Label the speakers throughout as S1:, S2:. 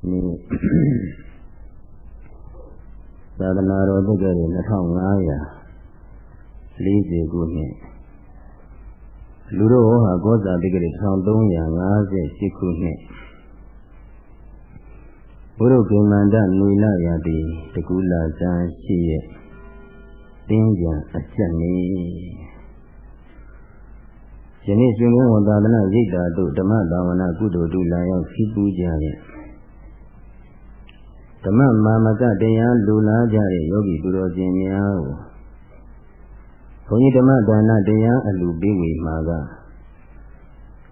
S1: ဒီသာသနာတော်ပုဂ္ဂိုလ်2540ခုနှစ်လူတို့ဟောဟာကောဇာတိကလေး1358ခုနှစ်ဘုရုကိမန္တနေလရာတိတကူလာဇန်ရှိရဲ့တင်းကြံအချက်နေယနေ့ရှင်ဘုရားသာသနာရိပ်တာတို့ဓမ္မသာဝနာကုသိုလ်တို့လာရောက်စီးပူးကြရဲ့ ဓမ္မမာမကတရားလူလာကြတဲ့ယောဂီသူတော်ရှင်များကိုဘုန်းကြီးဓမ္မဒါနတရားအလူပေးဝေမှာက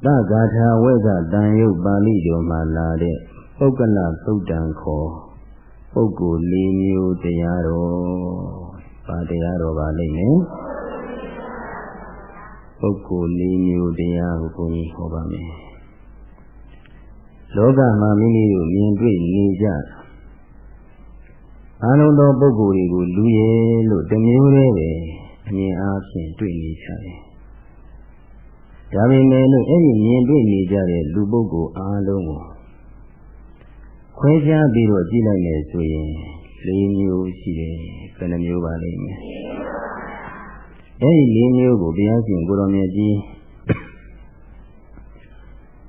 S1: သဂါထာဝေကတန်ယုတ်ပါဠိတော်မှာလာတဲ့ပုဂ္ဂလသုတ်တံခေါ်ပုဂ္ဂိုလ်၄မျိုးတရားတော်ပါတရားတော်ပါလိမ့်မယ်ပုဂ္ဂိုလ်၄မျိုးတရားကိုဘုန်းကြီးဟောပါမယ်လောကမှာမိမိတို့မြင်တွေ့နေကြ အလုံးသောပုဂ္ဂိုလ်တွေကိုလူရည်လို့တမျိုးတည်းပဲအမြင်အားဖြင့်တွေ့နေကြတယ်။ဒါပေမဲ့လို့အဲ့ဒီမြင်တွေ့နေကြတဲ့လူပုဂ္ဂိုလ်အားလုံးကိုခွဲခြားပြီးတော့ကြည့်လိုက်မယ်ဆိုရင်၄မျိုးရှိတယ်။ဘယ်နှမျိုးပါလိမ့်မယ်။အဲ့ဒီ၄မျိုးကိုဘုရားရှင်ကိုတော်မြတ်ကြီး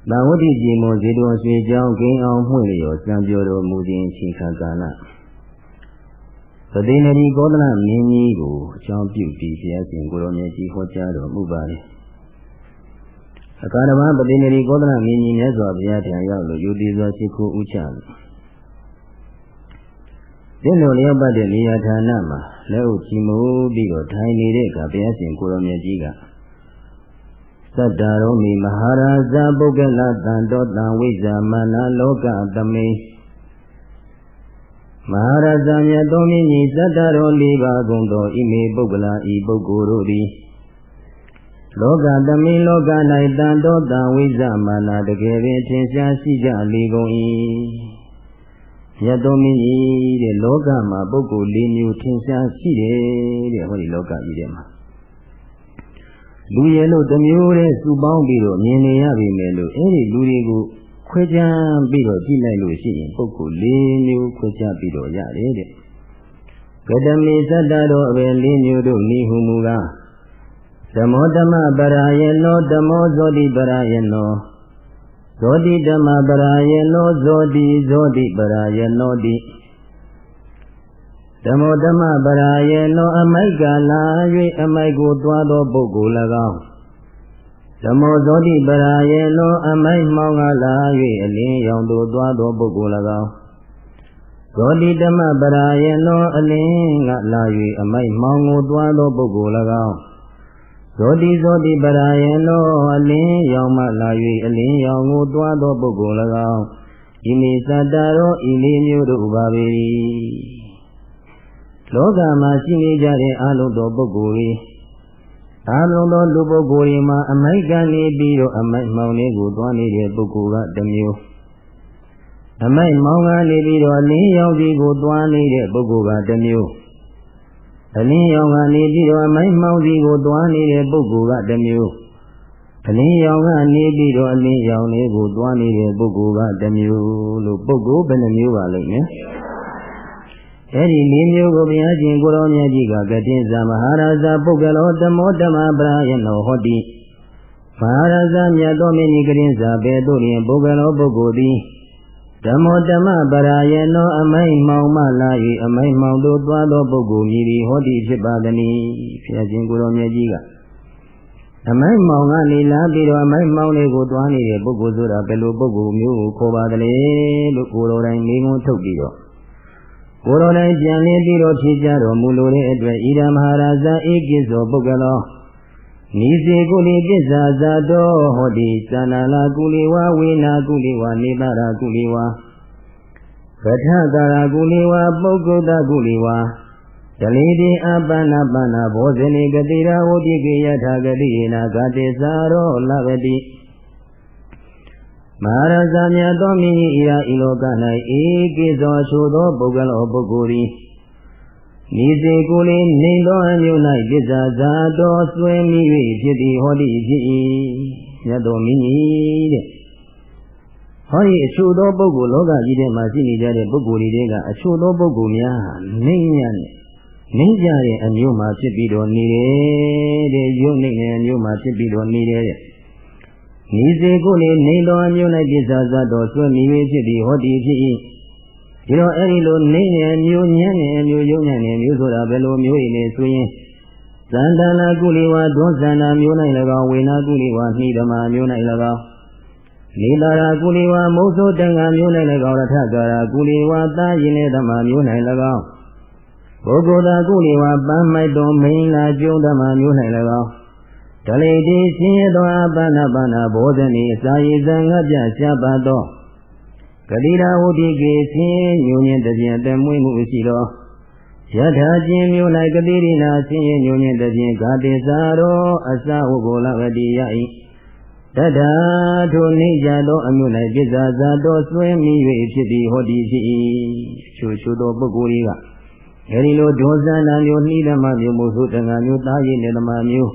S1: သာဝတိကြီးမောဇေတောရွှေကြောင်းဂိမ်းအောင်မှွင့်လျော်စံပြောတော်မူခြင်းရှိခါကာလ သတိနရီကောသလမင်းကြီးကိုအကြောင်းပြုပြီးဘုရားရှင်ကိုရောမြတ်ကြီးဟောကြားတော်မူပါတယ်။အကာဓမ္မပတိနရီကောသလမင်းကြီးမြတ်စွာဘုရားထံရောက်လို့ယူတည်စွာရှိခိုးဥချလို့ဒီလိုလျောက်ပတ်တဲ့နေရာဌာနမှာလက်ဥချီမိုးပြီးတော့ထိုင်နေတဲ့အခါဘုရားရှင်ကိုရောမြတ်ကြီးကသတ္တရောမိမဟာရာဇပုဂ္ဂလတံတောတံဝိဇာမနာလောကသမိန် မဟာရဇာမြတ်သောမြင့်ကြီးသတ္တရောလေးပါးကုန်သောဣမေပုဂ္ဂလာဤပုဂ္ဂိုလ်တို့သည်လောကသမိလောက၌တန်တော်တံဝိဇမာနာတကယ်ပင်ထင်ရှားရှိကြလေကုန်၏မြတ်သောမြင့်ကြီးတဲ့လောကမှာပုဂ္ဂိုလ်၄မျိုးထင်ရှားရှိတယ်တဲ့ဟောဒီလောကကြီးထဲမှာလူရဲ့လို့တစ်မျိုးတည်းစုပေါင်းပြီးတော့မြင်နေရပြီမယ်လို့အဲ့ဒီလူတွေကို ခွဲခြားပြီးတော့ကြည့်လိုက်လို့ရှိရင်ပုဂ္ဂိုလ်၄မျိုးခွဲခြားပြီးတော့ရတယ်တဲ့ကတမေသတ္တတော်အပဲ၄မျိုးတို့နိဟုမူကားဓမ္မောဓမ္မပရာယေနောဓမ္မောဇောတိပရာယေနောဇောတိဓမ္မပရာယေနောဇောတိဇောတိပရာယေနောတိဓမ္မောဓမ္မပရာယေနောအမိုက်ကလာ၍အမိုက်ကိုတွားသောပုဂ္ဂိုလ်၎င်း ဓမ္မောဇောတိပရာယေနောအမိုက်မှောင်းကလာ၍အလင်းရောင်သို့သွားသောပုဂ္ဂိုလ်၎င်းဇောတိဓမ္မပရာယေနောအလင်းကလာ၍အမိုက်မှောင်းကိုသွားသောပုဂ္ဂိုလ်၎င်းဇောတိဇောတိပရာယေနောအလင်းရောင်မှလာ၍အလင်းရောင်ကိုသွားသောပုဂ္ဂိုလ်၎င်းဤမိသတ္တရောဤလေးမျိုးတို့ပါပေ၏လောကမှာရှိနေကြတဲ့အလုံးသောပုဂ္ဂိုလ်၏ အလုံးသောလူပုဂ္ဂိုလ်တွေမှာအမိုက်ကနေပြီးတော့အမိုက်မှောင်လေးကိုသွားနေတဲ့ပုဂ္ဂိုလ်ကတစ်မျိုးအမိုက်မောင်းကနေပြီးတော့လင်းရောင်ကြီးကိုသွားနေတဲ့ပုဂ္ဂိုလ်ကတစ်မျိုးအလင်းရောင်ကနေပြီးတော့အမိုက်မောင်းကြီးကိုသွားနေတဲ့ပုဂ္ဂိုလ်ကတစ်မျိုးအလင်းရောင်ကနေပြီးတော့အလင်းရောင်လေးကိုသွားနေတဲ့ပုဂ္ဂိုလ်ကတစ်မျိုးလို့ပုဂ္ဂိုလ်ဘယ်နှမျိုးပါလိမ့်မယ် အဲ့ဒီလေးမျိုးကိုဘုရားရှင်ကိုရောမြတ်ကြီးကကတိဇာမဟာရဇပုဂ္ဂလောဓမ္မောဓမ္မပရာယနောဟောတိမဟာရဇမြတ်တော်မင်းကြီးကရင်ဇာဘေတို့ရင်ပုဂ္ဂလောပုဂ္ဂိုလ်သည်ဓမ္မောဓမ္မပရာယနောအမိုက်မှောင်မှလာ၍အမိုက်မှောင်သို့သွားသောပုဂ္ဂိုလ်မည်သည်ဟောတိဖြစ်ပါသည်။ဘုရားရှင်ကိုရောမြတ်ကြီးကအမိုက်မောင်ကနေလာပြီးတော့အမိုက်မောင်လေးကိုတွားနေတဲ့ပုဂ္ဂိုလ်ဆိုတာဘယ်လိုပုဂ္ဂိုလ်မျိုးကိုခေါ်ပါသလဲလို့ကိုယ်တော်တိုင်မိငုံထုတ်ပြီးတော့ ကိုယ်တော်တိုင်ပြန်လင်းပြီးတော့ဖြေကြတော်မူလိုတဲ့အတွက်ဣဒမဟာရာဇဧကိသောပုဂ္ဂလောနိစေကုလိပစ္စာဇာတောဟောတိသန္နာလာကုလိဝဝေနာကုလိဝနေပါရာကုလိဝပဋ္ဌကာရကုလိဝပုဂ္ဂုတကုလိဝဒလိတိအပန္နပန္နဘောဇနိကတိရာဝတိကေယထာဂတိယေနာဂတိသာရောလဗတိ မဟာရဇာမြတ်သောမိဤရာဤလောက၌ဧကိသောဆိုသောပုဂ္ဂလောပုဂ္ဂိုလ်ဤဤစေကိုလေးနေသောအမျိုး၌ပစ္စာဇာတော်ဆွေမိ၍ဖြစ်သည်ဟောတိဖြစ်၏မြတ်တော်မိတဲ့ဟဟောဒီအချို့သောပုဂ္ဂိုလ်လောကကြီးထဲမှာရှိနေကြတဲ့ပုဂ္ဂိုလ်တွေကအချို့သောပုဂ္ဂိုလ်များဟာနှိမ့်ညံ့တဲ့နှိမ့်ကြတဲ့အမျိုးမှာဖြစ်ပြီးတော့နေတယ်တဲ့ယုံနှိမ့်တဲ့အမျိုးမှာဖြစ်ပြီးတော့နေတယ်တဲ့ ဤစေကိုလေနေတော်အမျိုး၌ပြစ္ဆာသတော်ဆွဲမိ၍ဖြစ်ပြီးဟောဒီဖြစ်၏ဒီတော့အဲ့ဒီလိုနေနေမျိုးညံ့နေမျိုးယုံညံ့နေမျိုးဆိုတာဘယ်လိုမျိုးရည်လဲဆိုရင်သန္တနာကုလိဝါဒွန်သန္တာမျိုး၌၎င်းဝေနာကုလိဝါနှိဓမ္မာမျိုး၌၎င်းနေလာရာကုလိဝါမုသောတံဃာမျိုး၌၎င်းရထကာရာကုလိဝါသာယင်းနေဓမ္မာမျိုး၌၎င်းပုဂ္ဂိုလ်သာကုလိဝါပန်းမိုက်တော်မိန်လာကျုံဓမ္မာမျိုး၌၎င်း ဒလိတိဆင်းရဲသောအပန္နပါဏဘောဇနိစာရိဇံငတ်ပြရှားပါသောဂတိရာဝတိကေဆင်းညုံညင်တပြင်းတမွေးမှုရှိသောယထာချင်းမျိုး၌ကတိရိနာဆင်းရဲညုံညင်တပြင်းဂတိစာရောအစဝဂောလဝတိယဤတတထိုနေကြသောအမျိုး၌ပြစ္ဆာသာတော်ဆွဲမိ၍ဖြစ်သည်ဟောဒီဖြစ်၏ချိုချိုသောပုဂ္ဂိုလ်တွေကအဲဒီလိုဒေါဇနာမျိုးနှိဓမ္မမျိုးမို့ဆိုတဏ္ဍာမျိုးသားရည်နေဓမ္မမျိုး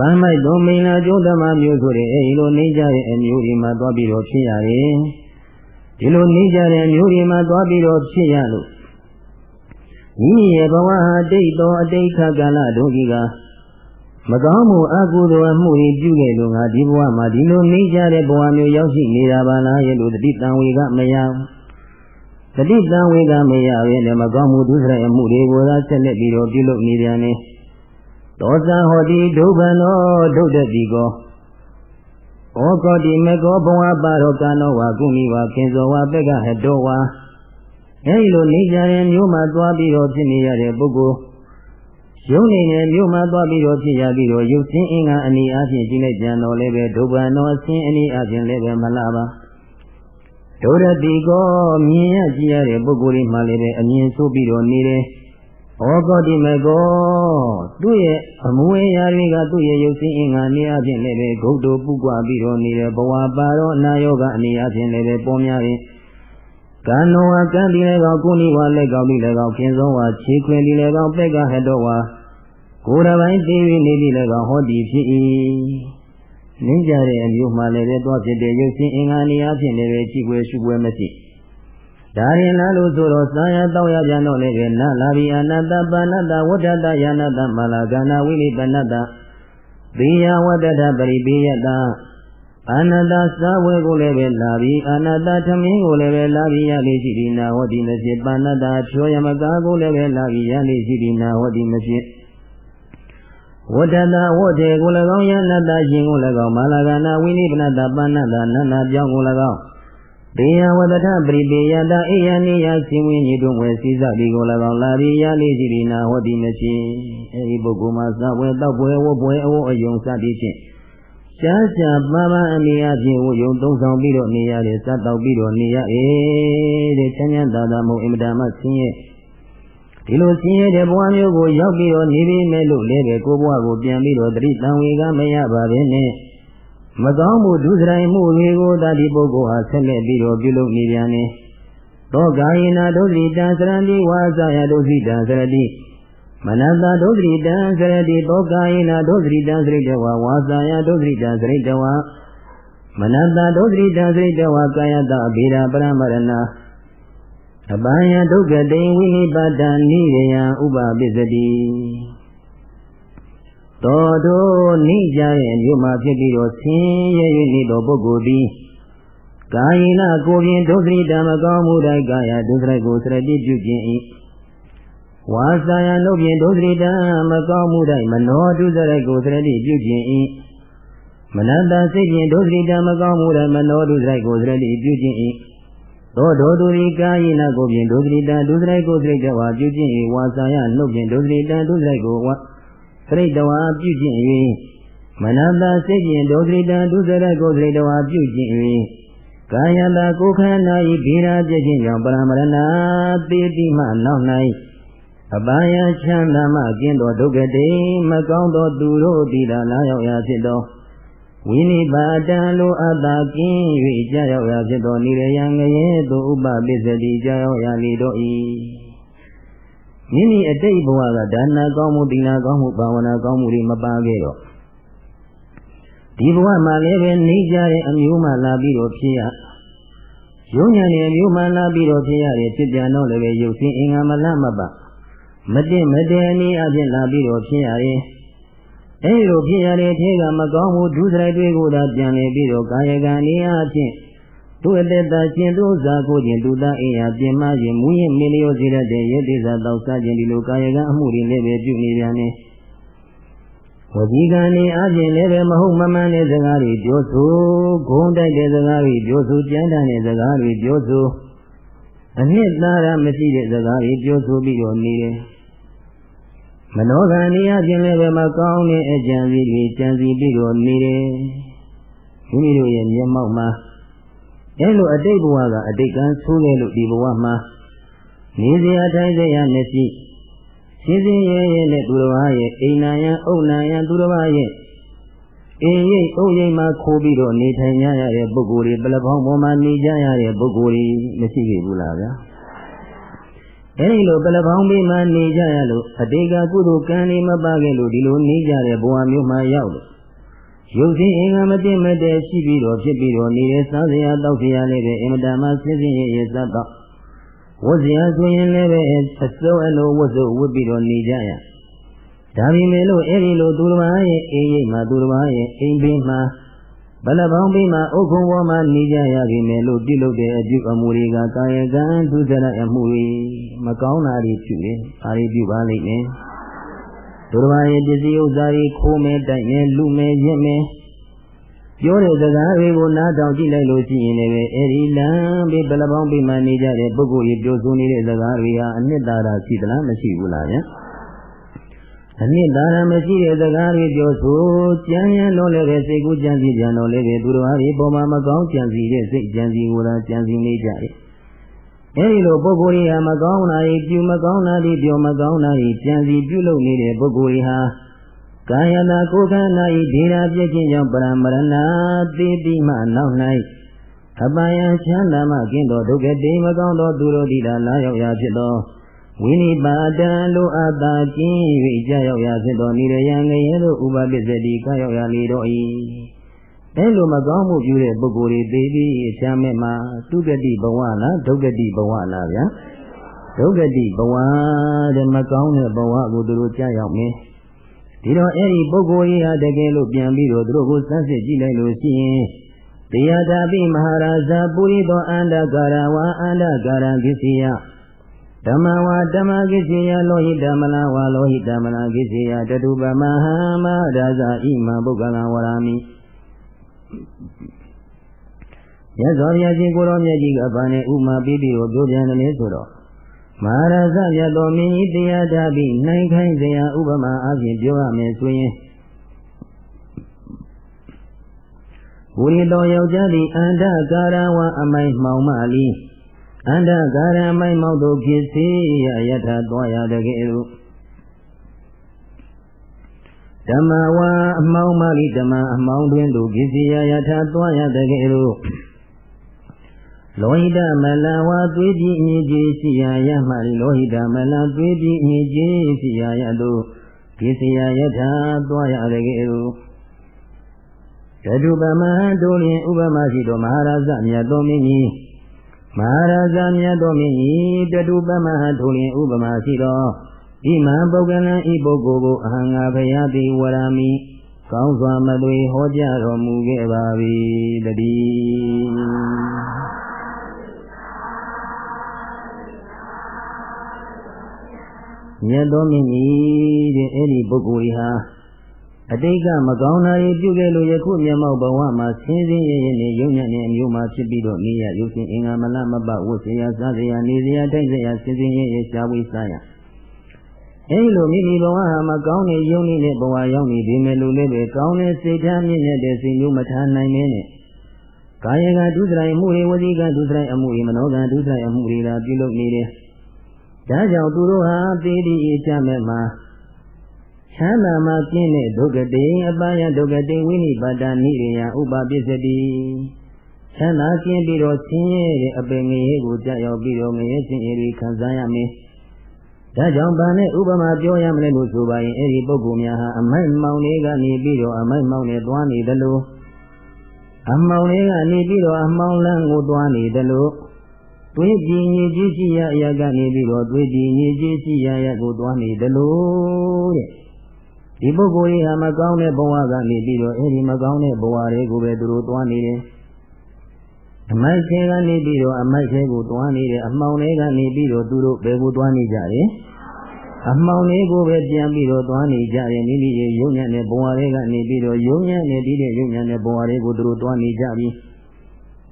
S1: ပန်းမိုက်သုံးမိန်လာကျိုးဓမ္မမျိုးဆိုတဲ့အဲဒီလိုနေကြတဲ့အမျိုးဒီမှာသွားပြီးတော့ဖြစ်ရတယ်ဒီလိုနေကြတဲ့မျိုးဒီမှာသွားပြီးတော့ဖြစ်ရလို့မိမိရဲ့ဘဝဟာတိတ်တော်အတိတ်ခကာလဒုက္ခိကမကောင်းမှုအကုသိုလ်မှုတွေပြုခဲ့လို့ငါဒီဘဝမှာဒီလိုနေကြတဲ့ဘဝမျိုးရောက်ရှိနေတာပါလားရဲ့လို့တတိတံဝေကမရတတိတံဝေကမရရဲ့လည်းမကောင်းမှုဒုစရိုက်အမှုတွေကိုသာဆက်လက်ပြီးတော့ပြုလုပ်နေပြန် နေသောဇာဟောတိဒုဗ္ဗနောဒုဒ္ဒတိကောဩကောတိမေကောဘဝပါရောကနောဝကုမိဝခင်ဇောဝပက်ကဟတောဝအဲဒီလိုနေကြတဲ့မျိုးမှာသွားပြီးတော့ဖြစ်နေရတဲ့ပုဂ္ဂိုလ်ယုံနေတဲ့မျိုးမှာသွားပြီးတော့ဖြစ်ရပြီးတော့ယုတ်စင်းအင်္ဂါအနေအချင်းရှိနေကြတော့လည်းပဲဒုဗ္ဗနောအစင်းအနေအချင်းလည်းပဲမလာပါဒုရတိကောမြင်ရကြည့်ရတဲ့ပုဂ္ဂိုလ်တွေမှလည်းပဲအမြင်ဆိုးပြီးတော့နေတယ် ဩကောတိမေကောသူ့ရဲ့အမွေအရာတွေကသူ့ရဲ့ရုပ်စင်းအင်္ဂါနေအချင်းလည်းပဲဂုတ်တုပုကွာပြီးတော့နေတဲ့ဘဝပါတော့အနာယောဂအနေအချင်းလည်းပဲပေါ်များရင်ကံနောဝကံဒီလည်းကောကုဏိဝလက်ကောက်ဒီလည်းကောခင်စောဝါခြေခွင်ဒီလည်းကောပက်ကဟတောဝါကိုယ်တော်ပိုင်းသိပြီးနေပြီလည်းကောဟောဒီဖြစ်၏နင်းကြတဲ့အမျိုးမှလည်းပဲသွားဖြစ်တဲ့ရုပ်ရှင်အင်္ဂါနေအချင်းလည်းပဲကြည့်ွယ်ရှုွယ်မရှိ ဒါရင်လားလို့ဆိုတော့သာယတောက်ရပြန်တော့လည်းပဲနလာဘိအနတ္တပါဏတ္တဝဋ္ဌတယာနတ္တမလာကနာဝိလိပနတ္တဘိယဝတ္တပရိပိယတအာနတသာဝေကိုလည်းပဲလာပြီးအာနတသမင်းကိုလည်းပဲလာပြီးရလေးရှိဒီနာဟောဒီမဖြစ်ပါဏတဖြောယမကာကိုလည်းပဲလာပြီးရလေးရှိဒီနာဟောဒီမဖြစ်ဝတ္တတဝတ္ထေကို၎င်းယနတရှင်ကို၎င်းမာလာကနာဝိနိပနတပါဏတနန္နာပြောင်းကို၎င်း ဘေယဝတ္တပရိပေယတအေယနိယရှင်ဝင်းကြီးတို့ဝယ်စည်းစပ်ဒီကို၎င်းလာပြီးရလေးရှိဒီနာဟောဒီမဖြစ်အဲဒီပုဂ္ဂိုလ်မှာသဝေတောက်ပွဲဝပွဲအဝအယုံစသည်ဖြင့်ရှားရှားပါပါအနေအချင်းဝယုံသုံးဆောင်ပြီးတော့နေရတယ်စတ်တော့ပြီးတော့နေရအေးတဲ့ချမ်းချမ်းသာသာမုံအင်မတန်မှဆင်းရဲဒီလိုဆင်းရဲတဲ့ဘဝမျိုးကိုရောက်ပြီးတော့နေပြီးမဲ့လို့လည်းပဲကိုဘဝကိုပြန်ပြီးတော့တတိတံဝေကမရပါပဲနဲ့ မကောင်းမှုဒုစရိုက်မှုတွေကိုတတိပုဂ္ဂိုလ်ဟာဆက်လက်ပြီးတော့ပြုလုပ်နေပြန်နေသောကာယနာဒုတိတံစရဏိဝါစာယဒုတိတံစရတိမနတဒုသရိတံစရတိသောကာယနာဒုသရိတံစရိတဝါဝါစာယဒုသရိတံစရိတဝါမနတဒုသရိတံစရိတဝါကာယတအဘိဓပရမရဏအပယဒုက္ခတိဝိနိပါဒာနိရယံဥပပစ္စတိ တော်တို့နိကြရဲ့မြို့မှာဖြစ်ပြီးတော့ဆင်းရဲ၍နေသောပုဂ္ဂိုလ်သည်ကာယနာကိုယ်ပြင်ဒုသရိတံမကောင်းမှုတိုင်းကာယဒုစရိုက်ကိုစရတိပြုခြင်း၏ဝါစာယနှုတ်ပြင်ဒုစရိတံမကောင်းမှုတိုင်းမနောတုစရိုက်ကိုသရတိပြုခြင်း၏မနတစိတ်ပြင်ဒုစရိတံမကောင်းမှုတိုင်းမနောတုစရိုက်ကိုသရတိပြုခြင်း၏သောဒောတုရိကာယနာကိုပြင်ဒုစရိတံဒုစရိုက်ကိုသရိတဝါပြုခြင်း၏ဝါစာယနှုတ်ပြင်ဒုစရိတံဒုစရိုက်ကိုဝါ သရိတဝါပြုခြင်း၏မနတစိတ်ပြင်ဒုစရိတံဒုစရိုက်ကိုသရိတဝါပြုခြင်း၏ကာယတာကိုခန္ဓာဤဗေဒပြည့်ခြင်းကြောင့်ပရမရဏသေတိမှနောက်၌အပယချမ်းသာမှကျင်းသောဒုက္ခတိမကောင်းသောသူတို့သည်သာလာရောက်ရာဖြစ်သောဝိနိပါဒံလိုအပ်တာကင်း၍ကြာရောက်ရာဖြစ်သောနိရယံငရဲသို့ဥပပစ္စတိကြာရောက်ရာလေတော့၏ မိမိအတိတ်ဘဝကဒါနကောင်းမှုသီလကောင်းမှုဘာဝနာကောင်းမှုတွေမပါခဲ့တော့ဒီဘဝမှာလည်းပဲနေကြတဲ့အမျိုးမှလာပြီးတော့ဖြစ်ရရုံညာနေမျိုးမှလာပြီးတော့ဖြစ်ရတယ်ဖြစ်ပြန်တော့လည်းရုပ်ဆင်းအင်္ဂါမလမပမတင့်မတည့်အနည်းအဖြစ်လာပြီးတော့ဖြစ်ရတယ်အဲဒီလိုဖြစ်ရတဲ့ထဲကမကောင်းမှုဒုစရိုက်တွေကိုသာပြန်လေပြီးတော့ကာယကံအနေအချင်း သူအသက်သာရှင်သူဥစ္စာကိုခြင်းသူသားအိယာပြင်မခြင်းမူရင်မင်းလျောစေတဲ့ရဲ့သေစာတောက်စားခြင်းဒီလိုကာယကံအမှုတွေလည်းပဲပြုနေပြန်တယ်ဝကြီးကံနေအပြင်လည်းပဲမဟုတ်မမှန်တဲ့စကားတွေပြောဆိုဂုံးတိုက်တဲ့စကားတွေပြောဆိုကြမ်းတမ်းတဲ့စကားတွေပြောဆိုအနှစ်သာရမရှိတဲ့စကားတွေပြောဆိုပြီးတော့နေတယ်မနောကံနေအပြင်လည်းပဲမကောင်းတဲ့အကြံစီတွေကြံစီပြီးတော့နေတယ်မိမိတို့ရဲ့မျက်မှောက်မှာ အဲလိုအတိတ်ဘဝကအတိတ်ကံဆိုးခဲ့လို့ဒီဘဝမှာနေစရာထိုင်စရာမရှိရှင်းစင်းရဲရဲနဲ့သူတော်ဘာရဲ့အိမ်နာယံအုပ်နာယံသူတော်ဘာရဲ့အိမ်ရိပ်အုပ်ရိပ်မှာခိုးပြီးတော့နေထိုင်ကြရတဲ့ပုဂ္ဂိုလ်တွေပလပေါင်းပေါ်မှာနေကြရတဲ့ပုဂ္ဂိုလ်တွေမရှိခဲ့ဘူးလားဗျာအဲဒီလိုပလပေါင်းပြီးမှနေကြရလို့အတိတ်ကကုသိုလ်ကံတွေမပါခဲ့လို့ဒီလိုနေကြတဲ့ဘဝမျိုးမှာရောက်လို့ ရုပ်ရှင်အင်္ဂါမတင်မတည့်ရှိပြီးတော့ဖြစ်ပြီးတော့နေတဲ့စားစရာတောက်စရာလေးတွေအင်မတန်မှဆင်းဆင်းရဲရဲစတော့ဝတ်စရာဆိုရင်လည်းပဲအစိုးအလိုဝတ်စုဝတ်ပြီးတော့နေကြရဒါပေမဲ့လို့အဲ့ဒီလိုသူတော်ဘာရဲ့အိမ်ရိပ်မှာသူတော်ဘာရဲ့အိမ်ဘေးမှာဘလပေါင်းဘေးမှာအုတ်ခုံပေါ်မှာနေကြရပြီမယ်လို့ပြုလုပ်တဲ့အပြုအမူတွေကကာယကံဒုစရအမှုတွေမကောင်းတာတွေပြုတယ်။ဒါတွေပြုပါလိမ့်မယ်။ သူတော်ဘာရဲ့ပစ္စည်းဥစ္စာတွေခိုးမယ်တိုက်မယ်လူမယ်ရစ်မယ်ပြောတဲ့စကားတွေကိုနားထောင်ကြည့်လိုက်လို့ရှိရင်လည်းအဲ့ဒီလမ်းပြီးဘလပေါင်းပြီးမှနေကြတဲ့ပုဂ္ဂိုလ်ကြီးပြောဆိုနေတဲ့စကားတွေဟာအနှစ်သာရရှိသလားမရှိဘူးလားဗျာအနှစ်သာရမရှိတဲ့စကားတွေပြောဆိုကြံရံတော့လည်းပဲစိတ်ကူးကြံစီကြံတော့လည်းပဲသူတော်ဟာဒီပုံမှာမကောင်းကြံစီတဲ့စိတ်ကြံစီကိုယ်သာကြံစီနေကြတယ် အဲဒီလိုပုဂ္ဂိုလ်ကြီးဟာမကောင်းတာကြီးပြုမကောင်းတာကြီးပြောမကောင်းတာကြီးကြံစီပြုလုပ်နေတဲ့ပုဂ္ဂိုလ်ကြီးဟာကာယနာကိုယ်ခန္ဓာဤဒေရာပြည့်ခြင်းကြောင့်ပရမရဏသေတိမှနောက်၌အပယံချမ်းသာမှကင်းသောဒုက္ခတိမကောင်းသောသူတို့သည်သာလာရောက်ရာဖြစ်သောဝိနိပါဒံလိုအပ်သာကျင်း၍ကြာရောက်ရာဖြစ်သောနိရယံငရဲတို့ဥပပစ္စတိကရောက်ရာလေတော့၏ အဲလိုမကောင်းမှုပြုတဲ့ပုဂ္ဂိုလ်တွေသိပြီးအချမ်းမဲ့မှာဒုက္ကတိဘဝလားဒုက္ကတိဘဝလားဗျာဒုက္ကတိဘဝတဲ့မကောင်းတဲ့ဘဝကိုသူတို့ကြာရောက်မယ်ဒီတော့အဲ့ဒီပုဂ္ဂိုလ်ကြီးဟာတကယ်လို့ပြန်ပြီးတော့သူတို့ကိုစမ်းစစ်ကြည့်လိုက်လို့ရှိရင်တရားတာပိမဟာရာဇပုရိသောအန္တကာရဝါအန္တကာရကိစီယဓမ္မဝါဓမ္မကိစီယလောဟိတမလဝါလောဟိတမလကိစီယတတုပမဟာမရာဇဣမပုဂ္ဂလံဝရမိ ရသော်ဘုရားရှင်ကိုရောမြတ်ကြီးကဘာနဲ့ဥမာပြီးပြီးတော့ပြောပြန်တယ်ဆိုတော့မဟာရဇမြတ်တော်မင်းကြီးတရားဓာပြီးနိုင်ခိုင်းစရာဥပမာအပြင်ပြောရမယ်ဆိုရင်ဝိရိတော်ယောက်ျားသည်အန္တကာရဝအမိုင်မှောင်မလီအန္တကာရအမိုင်မောက်တို့ဖြစ်စေရယထာသွားရတကယ်လို့ဓမ္မဝါအမောင်းမလီဓမ္မအမောင်းတွင်တို့ဖြစ်စေရယထာသွားရတကယ်လို့ လောဟိတမလဝါသွေးပြီးအငြိကြီးရှိရာယမှလောဟိတမလသွေးပြီးအငြိကြီးရှိရာယတို့ကိစ္စယယထာသွားရလေကေရုတတုပမဟတို့လျင်ဥပမရှိတော်မဟာရာဇမြတ်တော်မင်းကြီးမဟာရာဇမြတ်တော်မင်းကြီးတတုပမဟတို့လျင်ဥပမရှိတော်ဤမံပုဂ္ဂလံဤပုဂ္ဂိုလ်ကိုအဟံငါဘယတိဝရမိကောင်းစွာမသွေဟောကြားတော်မူခဲ့ပါ၏တည်း မြတ်တော်မင်းကြီးတဲ့အဲ့ဒီပုဂ္ဂိုလ်ကြီးဟာအတိတ်ကမကောင်းတာတွေပြုခဲ့လို့ယခုမျက်မှောက်ဘဝမှာဆင်းဆင်းရဲရဲနဲ့ယုံညံ့တဲ့အမျိုးမှာဖြစ်ပြီးတော့နေရရုပ်ရှင်အင်္ဂါမလမပဝတ်စရာစားစရာနေစရာတိုက်စရာဆင်းဆင်းရဲရဲရှားဝေးစားရအဲဒီလိုမိမိဘဝဟာမကောင်းတဲ့ယုံနေတဲ့ဘဝရောက်နေပြီမဲ့လို့လည်းပဲကောင်းတဲ့စိတ်ထားမြင့်တဲ့စိတ်မျိုးမထားနိုင်မင်းနဲ့ကာယကဒုစရိုက်မှုတွေဝစီကဒုစရိုက်အမှုတွေမနောကဒုစရိုက်အမှုတွေလာပြုလုပ်နေတယ် ဒါကြောင့်သူတို့ဟာသေတိအကြမဲ့မှာချမ်းသာမှပြင်းတဲ့ဒုက္ကတိအပယဒုက္ကတိဝိနိပါဒနိရိယဥပပစ္စတိချမ်းသာကျင်းပြီးတော့ဆင်းရဲတဲ့အပင်ငရေကိုကြောက်ရောက်ပြီးတော့ငရေဆင်းရဲတွေခံစားရမယ်။ဒါကြောင့်ဗာနဲ့ဥပမာပြောရမလဲလို့ဆိုပါရင်အဲ့ဒီပုဂ္ဂိုလ်များဟာအမိုက်မောင်လေးကနေပြီးတော့အမိုက်မောင်နဲ့သွားနေတယ်လို့အမှောင်လေးကနေပြီးတော့အမှောင်လန်းကိုသွားနေတယ်လို့ တွေးကြည်ညစ်ကြည်ရှိရအရာကနေပြီးတော့တွေးကြည်ညစ်ကြည်ရှိရရကိုသွားနေတယ်လို့တဲ့ဒီပုဂ္ဂိုလ်ကြီးဟာမကောင်းတဲ့ဘဝကနေပြီးတော့အဲဒီမကောင်းတဲ့ဘဝတွေကိုပဲသူတို့သွားနေတယ်အမိုက်ခဲကနေပြီးတော့အမိုက်ခဲကိုတွားနေတယ်အမှောင်လေးကနေပြီးတော့သူတို့ဘယ်ကိုတွားနေကြတယ်အမှောင်လေးကိုပဲပြန်ပြီးတော့တွားနေကြတယ်မိမိရဲ့ယုံညံ့တဲ့ဘဝတွေကနေပြီးတော့ယုံညံ့တဲ့ဒီတဲ့ယုံညံ့တဲ့ဘဝတွေကိုသူတို့တွားနေကြပြီ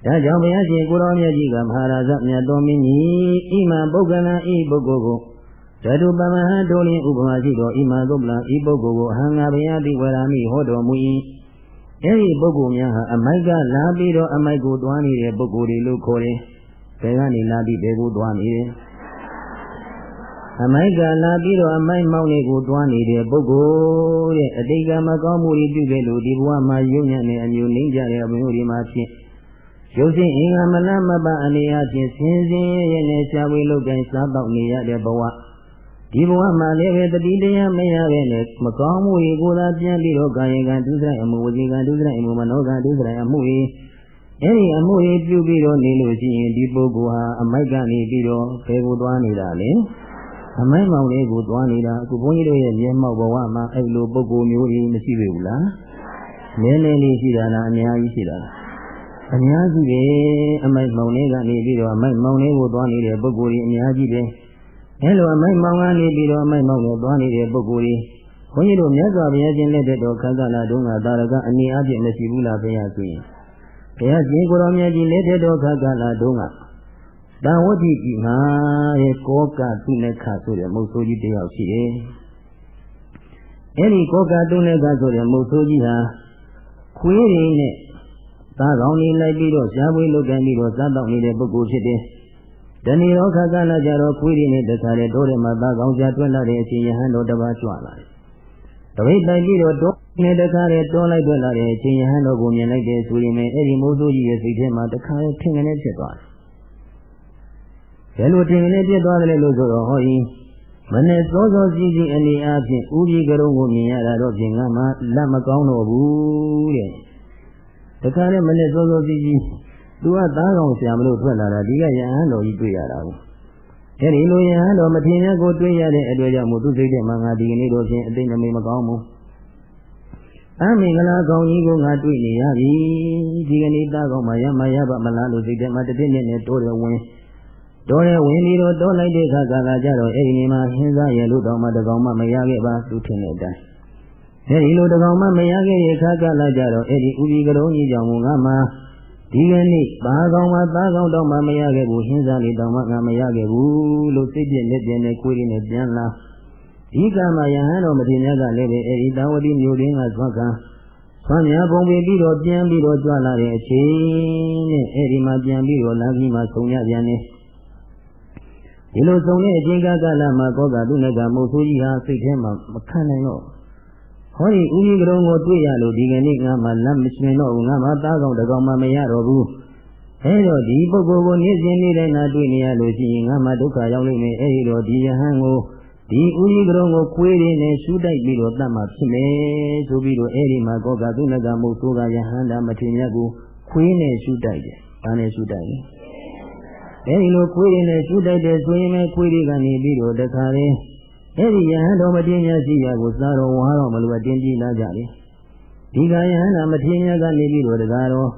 S1: ဒါကြောင့်ဘုရားရှင်ကိုရောမြတ်ကြီးကမဟာရာဇမြတ်တော်မင်းကြီးဣမံပုဂ္ဂလံဤပုဂ္ဂိုလ်ကိုဓတုပမဟံဒိုလင်းဥပမာရှိတော်ဣမံသုပ္ပလံဤပုဂ္ဂိုလ်ကိုအဟံငါဘုရားတိဝရမိဟောတော်မူ၏အဲဒီပုဂ္ဂိုလ်များဟာအမိုက်ကလာပြီးတော့အမိုက်ကိုတွားနေတဲ့ပုဂ္ဂိုလ်တွေလို့ခေါ်တယ်။ဘယ်ကနေလာပြီးဘယ်ကိုတွားနေတယ်။အမိုက်ကလာပြီးတော့အမိုက်မောင်းလေးကိုတွားနေတဲ့ပုဂ္ဂိုလ်တဲ့အတိတ်ကမကောင်းမှုတွေပြုခဲ့လို့ဒီဘဝမှာယုံညံ့တဲ့အမျိုးနှိမ့်ကြတဲ့အမျိုးတွေမှာဖြစ် ရုပ်ရှင်အင်္ဂါမလမပအနေအချင်းစင်စင်ရဲ့နဲ့ရှားဝေလုတ်ကိုင်းစားတော့နေရတဲ့ဘဝ။ဒီဘဝမှာလည်းပဲတတိတရားမရပဲနဲ့မကောင်းမှုတွေကိုသာပြန်ပြီးတော့ကာယကံဒုစရိုက်အမှုဝစီကံဒုစရိုက်အမှုမနောကံဒုစရိုက်အမှုတွေအဲ့ဒီအမှုတွေပြုပြီးတော့နေလို့ရှိရင်ဒီပုဂ္ဂိုလ်ဟာအမိုက်ကနေပြီးတော့ဘယ်ကိုသွားနေတာလဲအမိုက်မောင်လေးကိုသွားနေတာအခုဘုန်းကြီးတို့ရဲ့မျက်မှောက်ဘဝမှာအဲ့လိုပုဂ္ဂိုလ်မျိုးကြီးမရှိပြီဘူးလားနည်းနည်းလေးရှိတာလားအများကြီးရှိတာလား အများကြီးပဲအမိုက်မောင်လေးကနေပြီးတော့အမိုက်မောင်လေးကိုသွားနေတဲ့ပုဂ္ဂိုလ်ကြီးအများကြီးပဲအဲလိုအမိုက်မောင်ကနေပြီးတော့အမိုက်မောင်ကိုသွားနေတဲ့ပုဂ္ဂိုလ်ကြီးဘုန်းကြီးတို့မြတ်စွာဘုရားရှင်လက်ထက်တော်ခန္ဓာလာတုန်းကသာရကအနည်းအပြည့်မရှိဘူးလားဘုရားဆိုရင်ဘုရားရှင်ကိုရောမြတ်ကြီးလက်ထက်တော်ခန္ဓာလာတုန်းကတန်ဝဋ္ဌိကြီးမှာရဲ့ကောကတုနခဆိုတဲ့မုတ်ဆိုးကြီးတယောက်ရှိတယ်။အဲဒီကောကတုနခဆိုတဲ့မုတ်ဆိုးကြီးဟာခွေးတွေနဲ့ သားကောင်းလေးလိုက်ပြီးတော့ရှားပွေးလုပ်ကန်ပြီးတော့စားတော့နေတဲ့ပုဂ္ဂိုလ်ဖြစ်တယ်။တဏီရောခကလာကြတော့ခွေးရင်းနဲ့တခါလေတိုးတယ်မှာသားကောင်းကြတွက်လာတဲ့အချိန်ယဟန်တော်တပါးကြွလာတယ်။တပိတ်တိုက်ပြီးတော့တိုးနဲ့တခါလေတွန်းလိုက်တွက်လာတဲ့အချိန်ယဟန်တော်ကိုမြင်လိုက်တဲ့ဆိုရင်အဲ့ဒီမိုးစိုးကြီးရဲ့စိတ်ထဲမှာတခါလေထင်ကနေဖြစ်သွားတယ်။ဘယ်လိုထင်ကနေဖြစ်သွားတယ်လို့ဆိုတော့ဟောဤမနဲ့စောစောစီးစီးအနေအားဖြင့်ဥကြီးကရုံးကိုမြင်ရတာတော့ပြင်ကမှလက်မကောင်းတော့ဘူးတဲ့။ တခါလေမနဲ့စောစောစီးစီးသူကသားကောင်ဆရာမလို့ထွက်လာတာဒီကယဟန်တော်ကြီးတွေ့ရတာကိုအဲဒီလိုယဟန်တော်မထင်ရကိုတွေ့ရတဲ့အတွက်ကြောင့်မို့သူစိတ်ထဲမှာငါဒီကနေ့တော့ဖြင့်အသိနမိတ်မကောင်းဘူးအမင်္ဂလာကောင်ကြီးကိုငါတွေ့နေရပြီဒီကနေ့သားကောင်မှရမရပါမလားလို့စိတ်ထဲမှာတတိနဲ့နဲ့တိုးရဝင်တော်ရဝင်ပြီးတော့တောလိုက်တဲ့အခါကလာကြတော့အဲ့ဒီနေမှာဟင်းစားရလို့တော့မှတကောင်မှမရခဲ့ပါသူထင်တဲ့အတိုင်း အဲဒီလိုတကောင်မှမရခဲ့တဲ့အခါကလာကြတော့အဲ့ဒီဥပိကရုံကြီးကြောင့်ငါမှဒီကနေ့ဘာကောင်မှသားကောင်တော့မှမရခဲ့ဘူးဟင်းစားလေးတော့မှငါမရခဲ့ဘူးလို့စိတ်ပြည့်လက်ပြည့်နဲ့ကိုယ်ရင်းနဲ့ပြန်လာဒီကမှာယဟန်တော်မထေရကလည်းပဲအဲဒီတာဝတိမျိုးရင်းကသွက်ကဆွမ်းများပုံပြီးပြီးတော့ပြန်ပြီးတော့ကြွလာတဲ့အချိန်နဲ့အဲဒီမှာပြန်ပြီးတော့လာပြီးမှဆုံရပြန်တယ်ဒီလိုဆုံတဲ့အချိန်ကကာလမှာကောကသူနဲ့ကမုတ်ဆိုးကြီးဟာစိတ်ထဲမှာမခံနိုင်တော့ ဟောဒီဦးကြီးကတော်ကိုတွေ့ရလို့ဒီကနေ့ငါမှလက်မရှင်တော့ဘူးငါမှသားကောင်တကောင်မှမရတော့ဘူးအဲတော့ဒီပုဂ္ဂိုလ်ကိုနေ့စဉ်နေ့တိုင်းသာတွေ့နေရလို့ရှိရင်ငါမှဒုက္ခရောက်လိမ့်မယ်အဲဒီတော့ဒီယဟန်ကိုဒီဦးကြီးကတော်ကိုခွေးရင်းနဲ့ရှူတိုက်ပြီးတော့တတ်မှဖြစ်မယ်ဆိုပြီးတော့အဲဒီမှာကောကသုနကမုတ်ဆိုးကယဟန်တာမထေမြတ်ကိုခွေးနဲ့ရှူတိုက်တယ်။ဒါနဲ့ရှူတိုက်တယ်။အဲဒီလိုခွေးရင်းနဲ့ရှူတိုက်တယ်ဆိုရင်လည်းခွေးတွေကနေပြီးတော့တခါရင် အဲ့ဒီယဟန်တော်မတင်းများရှိရာကိုစားတော်ဝါတော်မလို့အတင်းကြီးလာကြတယ်ဒီကယဟန်ကမတင်းများကနေပြီးတော့တကားတော်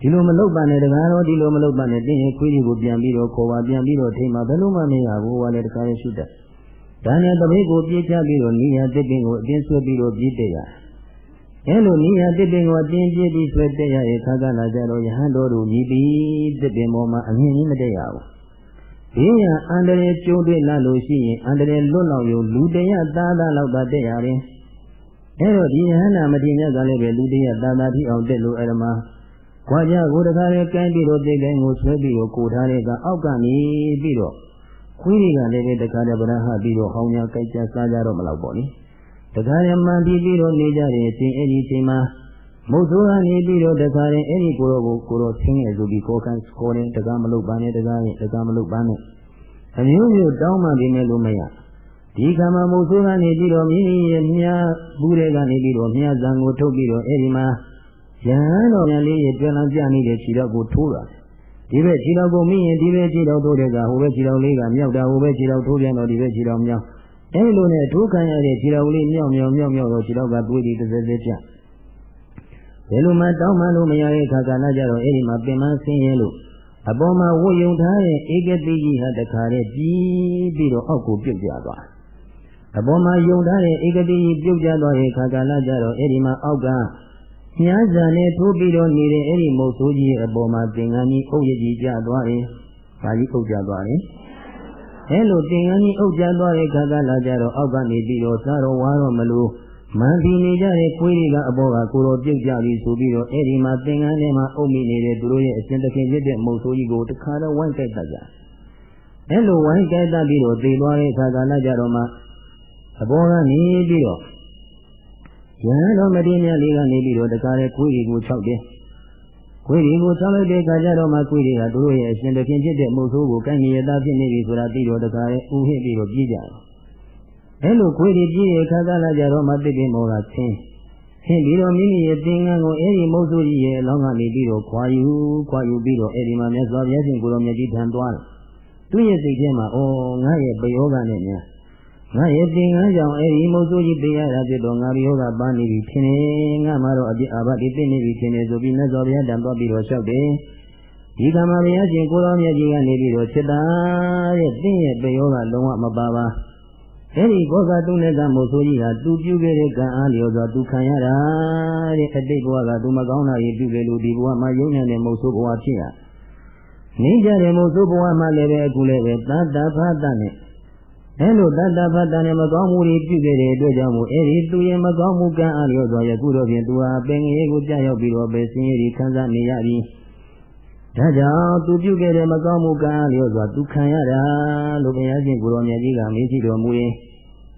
S1: ဒီလိုမလုပ်ပါနဲ့တကားတော်ဒီလိုမလုပ်ပါနဲ့တင်းရင်ခွေးကြီးကိုပြန်ပြီးတော့ခေါ်ပါပြန်ပြီးတော့ထိမှဘယ်လိုမှမရဘူးဟောလည်းတကားရရှုတတ်ဒါနဲ့တပိတ်ကိုပြေးချပြီးတော့နိယတစ်ပင်ကိုအတင်းဆွဲပြီးတော့ပြေးတက်ရအဲလိုနိယတစ်ပင်ကိုအတင်းပြေးပြီးဆွဲတက်ရရဲ့ခါကလာကြတော့ယဟန်တော်တို့မြည်ပြီးတစ်ပင်ပေါ်မှာအမြင့်ကြီးမတက်ရဘူး ဘေးရန်အန္တရာယ်ကြုံတွေ့လာလို့ရှိရင်အန္တရာယ်လွတ်လောက်ရုံလူတရသားသားလောက်သာတက်ရတယ်။အဲတော့ဒီယဟန္တာမတိမြတ်ကလည်းပဲလူတရသားသားထိအောင်တက်လို့အဲ့ဒါမှာခွာကြကိုတခါလေကိုင်းပြီးတော့တိတ်တိုင်းကိုဆွဲပြီးတော့ကိုထားတဲ့ကအောက်ကနေပြီးတော့ခွေးတွေကလည်းပဲတခါတည်းဗရဟပြီးတော့ဟောင်းညာကြိုက်ကြစားကြတော့မလောက်ပေါ့လေ။တခါလေမှန်ပြီးပြီးတော့နေကြတဲ့အချိန်အဲ့ဒီအချိန်မှာ မုတ်ဆိုးကနေပြီးတော့တခါရင်အဲ့ဒီကိုရောကိုကိုရောဆင်းရဲဆိုပြီးကိုကန်ခေါ်တယ်တကားမလုပ်ပါနဲ့တကားရင်တကားမလုပ်ပါနဲ့အမျိုးမျိုးတောင်းမှပြီးမဲ့လို့မရဒီကမှာမုတ်ဆိုးကနေပြီးတော့မိမိရဲ့မြားဘူးတွေကနေပြီးတော့မြားဇံကိုထုတ်ပြီးတော့အဲ့ဒီမှာရဟန်းတော်များလေးရဲ့တွင်လံပြနေတဲ့ခြေတော်ကိုထိုးတာဒီဘက်ခြေတော်ကိုမိရင်ဒီဘက်ခြေတော်ထိုးတဲ့ကဟိုဘက်ခြေတော်လေးကမြောက်တာဟိုဘက်ခြေတော်ထိုးပြန်တော့ဒီဘက်ခြေတော်မြောက်အဲဒီလိုနဲ့ထိုးခံရတဲ့ခြေတော်လေးမြောက်မြောက်မြောက်မြောက်တော့ခြေတော်ကသွေးပြီးတစ်စက်စက်ပြ ဘယ်လိုမှတောင်းမှလို့မရတဲ့အခါကလည်းကြတော့အဲ့ဒီမှာပင်မဆင်းရဲလို့အပေါ်မှာဝတ်ယုံထားတဲ့ဧကတိကြီးဟာတခါတည်းပြီးပြီးတော့အောက်ကိုပြုတ်ကျသွားအပေါ်မှာယုံထားတဲ့ဧကတိကြီးပြုတ်ကျသွားတဲ့အခါကလည်းကြတော့အဲ့ဒီမှာအောက်ကမြားစာနဲ့ထိုးပြီးတော့နေတဲ့အဲ့ဒီမုတ်ဆိုးကြီးရဲ့အပေါ်မှာသင်္ကန်းကြီးအုပ်ရည်ကျသွားတယ်။ဒါကြီးအုပ်ကျသွားတယ်။အဲလိုသင်္ကန်းကြီးအုပ်ကျသွားတဲ့ခါကလာကြတော့အောက်ကနေပြီးတော့စားတော့ဝါတော့မလို့ မန်ပြီးနေကြတဲ့ခွေးတွေကအပေါ်ကကိုတော်ပြုတ်ကြပြီဆိုပြီးတော့အဲ့ဒီမှာသင်္ကန်းထဲမှာအုပ်မိနေတဲ့သူတို့ရဲ့အရှင်သခင်ဖြစ်တဲ့မုတ်ဆိုးကြီးကိုတခါတော့ဝိုင်းကြိုက်တတ်ကြ။အဲလိုဝိုင်းကြိုက်တတ်ပြီးတော့သေသွားတဲ့ခါကလာကြတော့မှအပေါ်ကနေပြီးတော့ရဟန်းတော်မတိမြတ်လေးကနေပြီးတော့တခါလေခွေးတွေကို၆တယ်ခွေးတွေကို၆လိုက်တဲ့ခါကျတော့မှခွေးတွေကသူတို့ရဲ့အရှင်တခင်ဖြစ်တဲ့မုတ်ဆိုးကိုကိုင်းရည်သားဖြစ်နေပြီဆိုတာသိတော့တခါလေဥဟစ်ပြီးတော့ပြေးကြတယ် အဲလိုခွေးတွေပြေးတဲ့ခါကလာကြတော့မှတိတိမောကဆင်းဆင်းပြီးတော့မိမိရဲ့သင်္ကန်းကိုအဲဒီမုတ်ဆိုးကြီးရဲ့အလောင်းကနေပြီးတော့ခွာယူခွာယူပြီးတော့အဲဒီမှာမြတ်စွာဘုရားရှင်ကိုတော်မြတ်ကြီးထံသွားတယ်သူ့ရဲ့စိတ်ထဲမှာအော်ငါရဲ့ပယောဂနဲ့များငါရဲ့သင်္ကန်းကြောင့်အဲဒီမုတ်ဆိုးကြီးသိရတာဖြစ်တော့ငါယောဂပါနေပြီထင်တယ်ငါမှတော့အပြစ်အာဘတိသိနေပြီထင်တယ်ဆိုပြီးမြတ်စွာဘုရားတန်သွားပြီးတော့လျှောက်တယ်ဒီကံမှာဘုရားရှင်ကိုတော်မြတ်ကြီးကနေပြီးတော့จิตတာရဲ့သင်ရဲ့ပယောဂလုံးဝမပါပါ အဲဒီဘောဂတုနဲ့ကမုတ်ဆိုးကြီးဟာသူပြုခဲ့တဲ့ကံအားလျော်စွာသူခံရတာတဲ့အတိတ်ဘဝကသူမကောင်းတာကြီးပြုခဲ့လို့ဒီဘဝမှာယုံနေတဲ့မုတ်ဆိုးဘဝဖြစ်ရနေကြတဲ့မုတ်ဆိုးဘဝမှာလည်းပဲအခုလည်းပဲတတ္တဖတ်တနဲ့အဲလိုတတ္တဖတ်တနဲ့မကောင်းမှုတွေပြုခဲ့တဲ့အတွက်ကြောင့်မို့အဲဒီသူရဲ့မကောင်းမှုကံအားလျော်စွာယခုတော့ဖြင့်သူဟာပင်ငယ်ကိုကြောက်ရောက်ပြီးတော့ပဲဆင်းရဲတွေခံစားနေရပြီ ဒါကြောင့်သူပြုခဲ့တဲ့မကောင်းမှုကံအားလျော်စွာသူခံရတာလို့ဘုရားရှင်ကိုရောမြတ်ကြီးကမေးကြည့်တော်မူရင်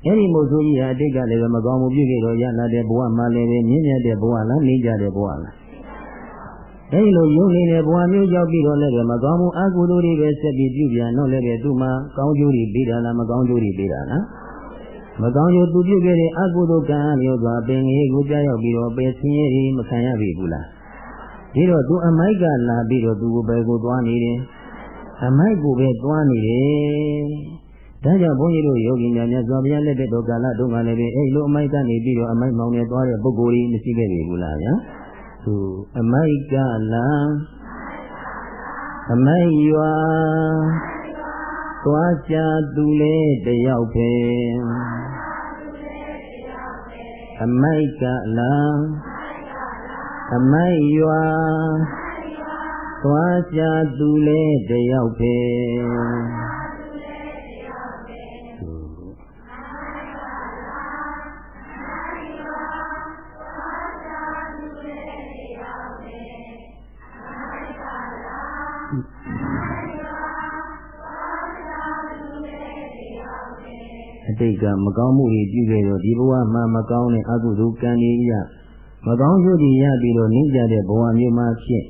S1: အဲဒီမို့ဆိုကြီးဟာအတိတ်ကလည်းမကောင်းမှုပြုခဲ့တော့ရလာတဲ့ဘဝမှာလည်းပဲမြင့်မြတ်တဲ့ဘဝလားနေကြတဲ့ဘဝလားအဲဒီလိုယုံနေတဲ့ဘဝမျိုးရောက်ပြီးတော့လည်းမကောင်းမှုအကုသိုလ်တွေပဲဆက်ပြီးပြုပြန်တော့လည်းပဲသူ့မှာကောင်းကျိုးတွေပေးတာလားမကောင်းကျိုးတွေပေးတာလားမကောင်းကျိုးသူပြုခဲ့တဲ့အကုသိုလ်ကံမျိုးစွာပင်ငယ်ကိုကြားရောက်ပြီးတော့ပယ်ဆင်းရဲမခံရပြီဘူးလား ဒီတော့သူအမိုက်ကလာပြီးတော့သူကိုပဲကိုသွားနေတယ်အမိုက်ကိုပဲသွားနေတယ်ဒါကြောင့်ဘုန်းကြီးတို့ယောဂီများမြတ်စွာဘုရားလက်ထက်တော်ကာလတုန်းကလည်းပဲအဲ့လိုအမိုက်ကနေပြီးတော့အမိုက်မောင်နဲ့သွားတဲ့ပုဂ္ဂိုလ်ကြီးမရှိခဲ့ပြီဘူးလားဗျာသူအမိုက်ကလာအမိုက်ရွာသွားချသူလေတယောက်ပဲအမိုက်ကလာ အမိုက်ရွာသွားချသူလေတယောက်ပဲအတိတ်ကမကောင်းမှုတွေပြုခဲ့တော့ဒီဘဝမှာမကောင်းတဲ့အကုသိုလ်ကံတွေရ မကောင်းကျိုးတွေရပြီးတော့နေကြတဲ့ဘဝမျိုးမှာဖြစ်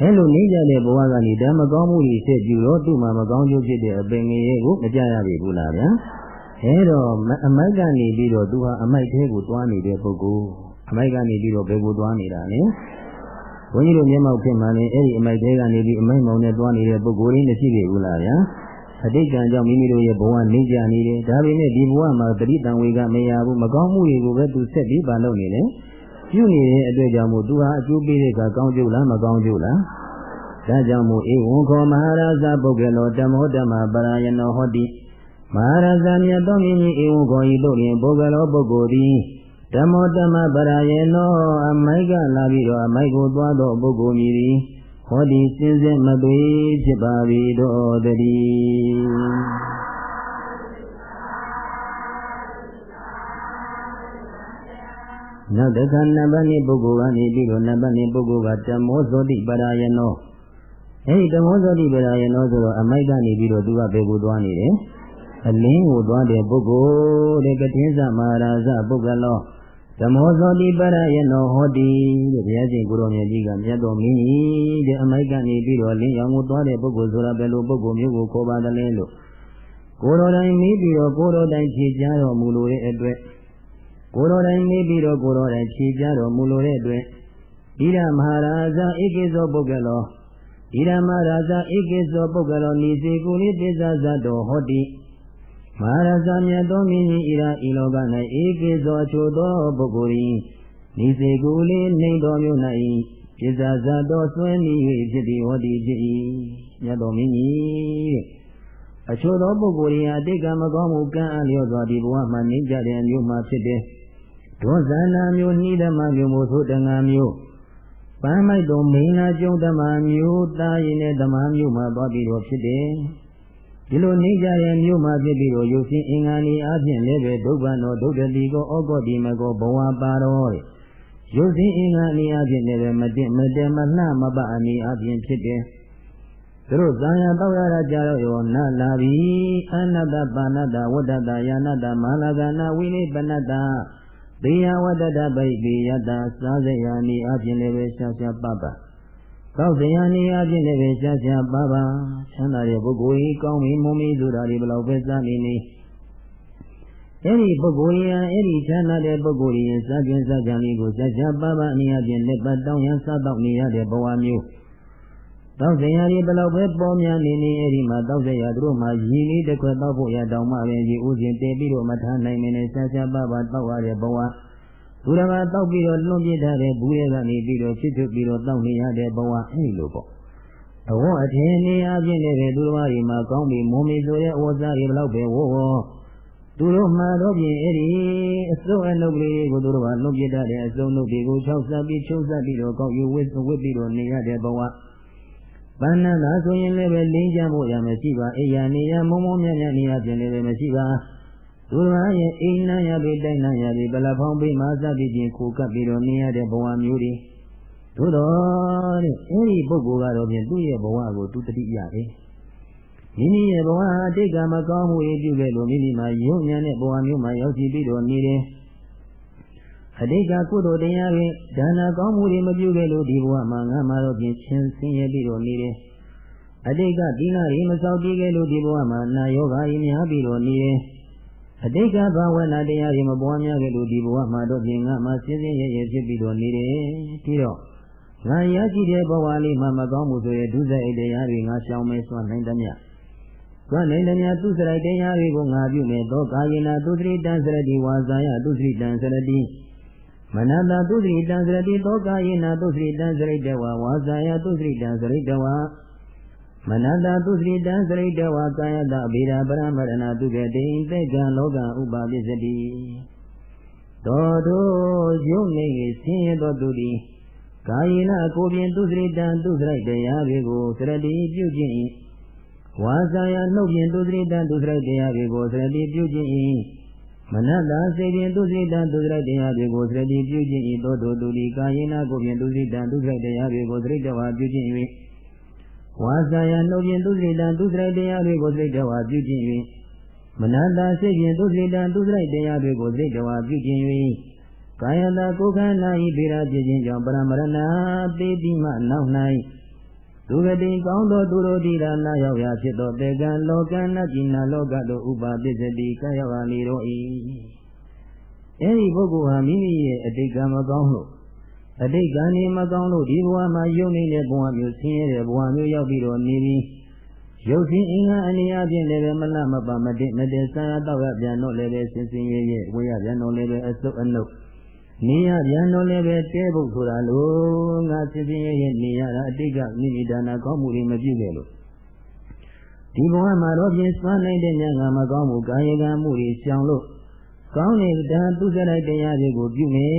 S1: အဲလိုနေကြတဲ့ဘဝကနေဓမ္မကောင်းမှုတွေဆက်ပြုတော့သူ့မှာမကောင်းကျိုးဖြစ်တဲ့အပင်ငယ်ကိုမကြရပြီဘူးလားဗျာအဲတော့အမိုက်ကနေပြီးတော့သူဟာအမိုက်သေးကိုတွားနေတဲ့ပုဂ္ဂိုလ်အမိုက်ကနေပြီးတော့ဘယ်ကိုတွားနေတာလဲဘုန်းကြီးတို့မျက်မှောက်ဖြစ်မှလည်းအဲ့ဒီအမိုက်သေးကနေပြီးအမိုက်မောင်နဲ့တွားနေတဲ့ပုဂ္ဂိုလ်ရင်းမရှိပြီဘူးလားဗျာအတိတ်ကံကြောင့်မိမိတို့ရဲ့ဘဝနေကြနေတယ်ဒါပေမဲ့ဒီဘဝမှာတတိတံဝေကမရဘူးမကောင်းမှုတွေကိုပဲသူဆက်ပြီးပါလုပ်နေတယ် ပြုနေတဲ့အတွက်ကြောင့်မို့သူဟာအကျိုးပေးတဲ့ကကောင်းကျိုးလားမကောင်းကျိုးလားဒါကြောင့်မို့ဧဝံခောမဟာရဇပုဂ္ဂလောဓမ္မောဓမ္မပရာယနောဟောတိမဟာရဇမြတ်သောမြင့်ကြီးဧဝံခောဤတို့တွင်ပုဂ္ဂလောပုဂ္ဂိုလ်သည်ဓမ္မောဓမ္မပရာယနောအမိုက်ကလာပြီးတော့အမိုက်ကိုသွားသောပုဂ္ဂိုလ်မည်သည်ဟောဒီစင်စစ်မသွေဖြစ်ပါ၏တော်တည်း နောက်တစ်ခါနံပါတ်2ပုဂ္ဂိုလ်ကနေပြီးတော့နံပါတ်2ပုဂ္ဂိုလ်ကတမောဇောတိပရာယနောအဲဒီတမောဇောတိပရာယနောဆိုတော့အမိုက်ကနေပြီးတော့သူကဘယ်ကိုသွားနေတယ်အလင်းကိုသွားတဲ့ပုဂ္ဂိုလ်တဲ့ကတိသမဟာရာဇပုဂ္ဂလောဓမ္မောဇောတိပရယနောဟောတိတဲ့ဘုရားရှင်ကိုရောင်မြတ်ကြီးကမြတ်တော်မင်းကြီးတဲ့အမိုက်ကနေပြီးတော့လင်းရောင်ကိုသွားတဲ့ပုဂ္ဂိုလ်ဆိုတာဘယ်လိုပုဂ္ဂိုလ်မျိုးကိုခေါ်ပါတယ်လဲလို့ကိုတော်တိုင်မိပြီးတော့ကိုတော်တိုင်ဖြေကြားတော်မူလိုတဲ့အတွက် ကိုတော်တိုင်နေပြီးတော့ကိုတော်တိုင်ဖြေပြတော်မူလိုတဲ့အတွက်ဣရမဟာရာဇဧကေသောပုဂ္ဂလောဣရမဟာရာဇဧကေသောပုဂ္ဂလောနိစေကုလိပိစ္ဆဇတ်တော်ဟောတိမဟာရာဇမြတ်သောမင်းကြီးဣရဤလောက၌ဧကေသောအချို့သောပုဂ္ဂိုလ်၏နိစေကုလိနှိမ့်တော်မြို့၌ပိစ္ဆဇတ်တော်ဆွဲနေ၍ဖြစ်သည်ဟောတိဖြစ်၏မြတ်တော်မင်းကြီးတဲ့အချို့သောပုဂ္ဂိုလ်၏အတိတ်ကမကောင်းမှုကံအလျော့စွာဒီဘဝမှာနေကြတဲ့မြို့မှာဖြစ်တဲ့ ဒေါဇာနာမျိုးနှိဓမ္မမျိုးမို့ဆိုတငါမျိုးပန်းမိုက်တော်မင်းလာကျုံဓမ္မမျိုးသားရင်နဲ့ဓမ္မမျိုးမှာသွားပြီးတော့ဖြစ်တယ်ဒီလိုနေကြတဲ့မြို့မှာဖြစ်ပြီးတော့ရုပ်ရှင်အင်္ဂါနေအပြင်လည်းပဲဒုဗ္ဗနောဒုဒ္ဒတိကိုဩဂောတိမကောဘဝပါတော်ရုပ်ရှင်အင်္ဂါနေအပြင်လည်းပဲမတင့်မတဲမလှမပအနေအပြင်ဖြစ်တယ်သူတို့ဇာယတောက်ရတာကြတော့ရောနလာပြီအနတ္တပါဏတ္တဝတ္တတယာနတ္တမာလကနာဝိနိပနတ္တ သေယဝတ္တတပိပိယတ္တစားစရာနေအပြင်လည်းပဲရှားရှားပပကောက်စရာနေအပြင်လည်းပဲရှားရှားပပချမ်းသာတဲ့ပုဂ္ဂိုလ်ကြီးကောင်းပြီမုံမီဆိုတာဒီဘလောက်ပဲစားနေနေအဲ့ဒီပုဂ္ဂိုလ်ကြီးအဲ့ဒီချမ်းသာတဲ့ပုဂ္ဂိုလ်ကြီးစားကျင်စားကြံလေးကိုရှားရှားပပအနေအပြင်လက်ပတ်တောင်းရန်စားတော့နေရတဲ့ဘဝမျိုး တောက်စရာတွေဘလောက်ပဲပေါ်များနေနေအဲ့ဒီမှာတောက်စရာတို့မှရည်လေးတစ်ခွက်တောက်ဖို့ရတောင်းမှပဲဒီဥစဉ်တည်ပြီးတော့မထားနိုင်မင်းနဲ့ရှားရှားပါပါတောက်ရတဲ့ဘဝသူတော်ကတောက်ပြီးတော့လွန်ပြထားတဲ့ဘူးတွေကနေပြီးတော့ဖြစ်ဖြစ်ပြီးတော့တောက်နေရတဲ့ဘဝအဲ့ဒီလိုပေါ့အဝအထင်နေအပြင်လည်းသူတော်ဘာတွေမှာကောင်းပြီးမုံမီဆိုတဲ့အဝစားတွေဘလောက်ပဲဝေါ်ဝေါ်သူတို့မှတော့ပြင်အဲ့ဒီအစုံအနှုတ်ကလေးကိုသူတို့ကလွန်ပြထားတဲ့အစုံနှုတ်တွေကို၆ဆက်ပြီးချုပ်ဆက်ပြီးတော့ကောက်ယူဝစ်ဝစ်ပြီးတော့နေရတဲ့ဘဝ ပဏ္ဏသာဆိုရင်လည်းပဲလင်းကြဖို့ရမရှိပါအိယာနေရမုံမုံမြတ်မြတ်နေရပြင်လည်းပဲမရှိပါသူတော်ရဲ့အိမ်နာရပြီတိုက်နာရပြီဘလဖောင်းပြီးမှစသည်ဖြင့်ကိုကပ်ပြီးတော့နေရတဲ့ဘဝမျိုးတွေသို့တော်တဲ့အဲဒီပုဂ္ဂိုလ်ကတော့ဖြင့်သူ့ရဲ့ဘဝကိုသူတတိရတယ်မိမိရဲ့ဘဝအတိတ်ကမကောင်းမှုတွေပြုခဲ့လို့မိမိမှာယုံညာတဲ့ဘဝမျိုးမှာရောက်ရှိပြီးတော့နေတယ် အတိတ်ကကုသိုလ်တရားဖြင့်ဒါနကောင်းမှုတွေမပြုခဲ့လို့ဒီဘဝမှာငါမှာတော့ဖြင့်ချင်းဆင်းရဲပြီးတော့နေတယ်။အတိတ်ကသီလတွေမစောင့်တည်ခဲ့လို့ဒီဘဝမှာနာယောဂါကြီးများပြီးတော့နေတယ်။အတိတ်ကဘာဝနာတရားတွေမပွားများခဲ့လို့ဒီဘဝမှာတော့ဖြင့်ငါမှာဆင်းရဲရဲဖြစ်ပြီးတော့နေတယ်။ဒီတော့ငါရရှိတဲ့ဘဝလေးမှာမကောင်းမှုဆိုရဲ့ဒုစရိုက်တရားတွေငါရှောင်မဲစွမ်းနိုင်သမျှသွန်နိုင်တဲ့သူစရိုက်တရားတွေကိုငါပြုမယ်သောကာယေနာသူစရိတံစရတိဝါစာယသူစရိတံစရတိ မနတသုတိတံစရတိသောကာယေနသုတိတံစရိတဝဝါဇာယသုတိတံစရိတဝမနတသုတိတံစရိတဝကာယတဗေဒပရမရဏတုကတိသေကံလောကဥပပစ္စတိသောတို့ယုံနေဆင်းရဲသောသူသည်ကာယေနကိုပြင်သူစရိတံသူစရိုက်တရားတွေကိုစရတိပြုခြင်း၏ဝါဇာယနှုတ်ပြင်သူစရိတံသူစရိုက်တရားတွေကိုစရတိပြုခြင်း၏ မနတ္တစေဖြင့်သူစိတံသူစိတတရားတွေကိုသတိပြုခြင်းဤသောတုတူဒီကာယေနာကိုဖြင့်သူစိတံသူစိတတရားတွေကိုသတိတဝါပြုခြင်း၍ဝါစာယနှုတ်ဖြင့်သူစိတံသူစိတရားတွေကိုသတိတဝါပြုခြင်း၍မနတ္တစေဖြင့်သူစိတံသူစိတရားတွေကိုသတိတဝါပြုခြင်း၍ကာယတာကိုယ်ခန္ဓာဤပေရာဖြစ်ခြင်းကြောင့်ပရမရဏပေတိမှနောက်၌ ဒုဂတိကောင်းသောသူတို့ဒီရာနာရောက်ရာဖြစ်သောတေကံလောကနတ်ကြီးနာလောကတို့ဥပါပစ္စတိကရောက်ရာနေတော့၏အဲဒီပုဂ္ဂိုလ်ဟာမိမိရဲ့အတိတ်ကံမကောင်းလို့အတိတ်ကံနေမကောင်းလို့ဒီဘဝမှာယုံနေတဲ့ဘဝမျိုးဆင်းရဲတဲ့ဘဝမျိုးရောက်ပြီးတော့နေပြီးရုပ်ရှင်အင်္ဂါအနေအချင်းလည်းပဲမလမပမတင့်မတည်ဆာရတော့ရပြန်တော့လည်းပဲစင်စင်ရဲရဲဝေရပြန်တော့လည်းပဲအစုပ်အနုပ် နေရပြန်တော့လည်းပဲတဲဖို့ဆိုတာလို့ငါစင်စင်ရဲရဲနေရတာအတိတ်ကမိမိဒါနာကောင်းမှုတွေမပြုခဲ့လို့ဒီဘဝမှာတော့ပြင်စွမ်းနိုင်တဲ့ဉာဏ်ကမကောင်းမှုကာယကံမှုတွေရှောင်လို့ကောင်းတဲ့သူစရိုက်တရားတွေကိုပြုမယ်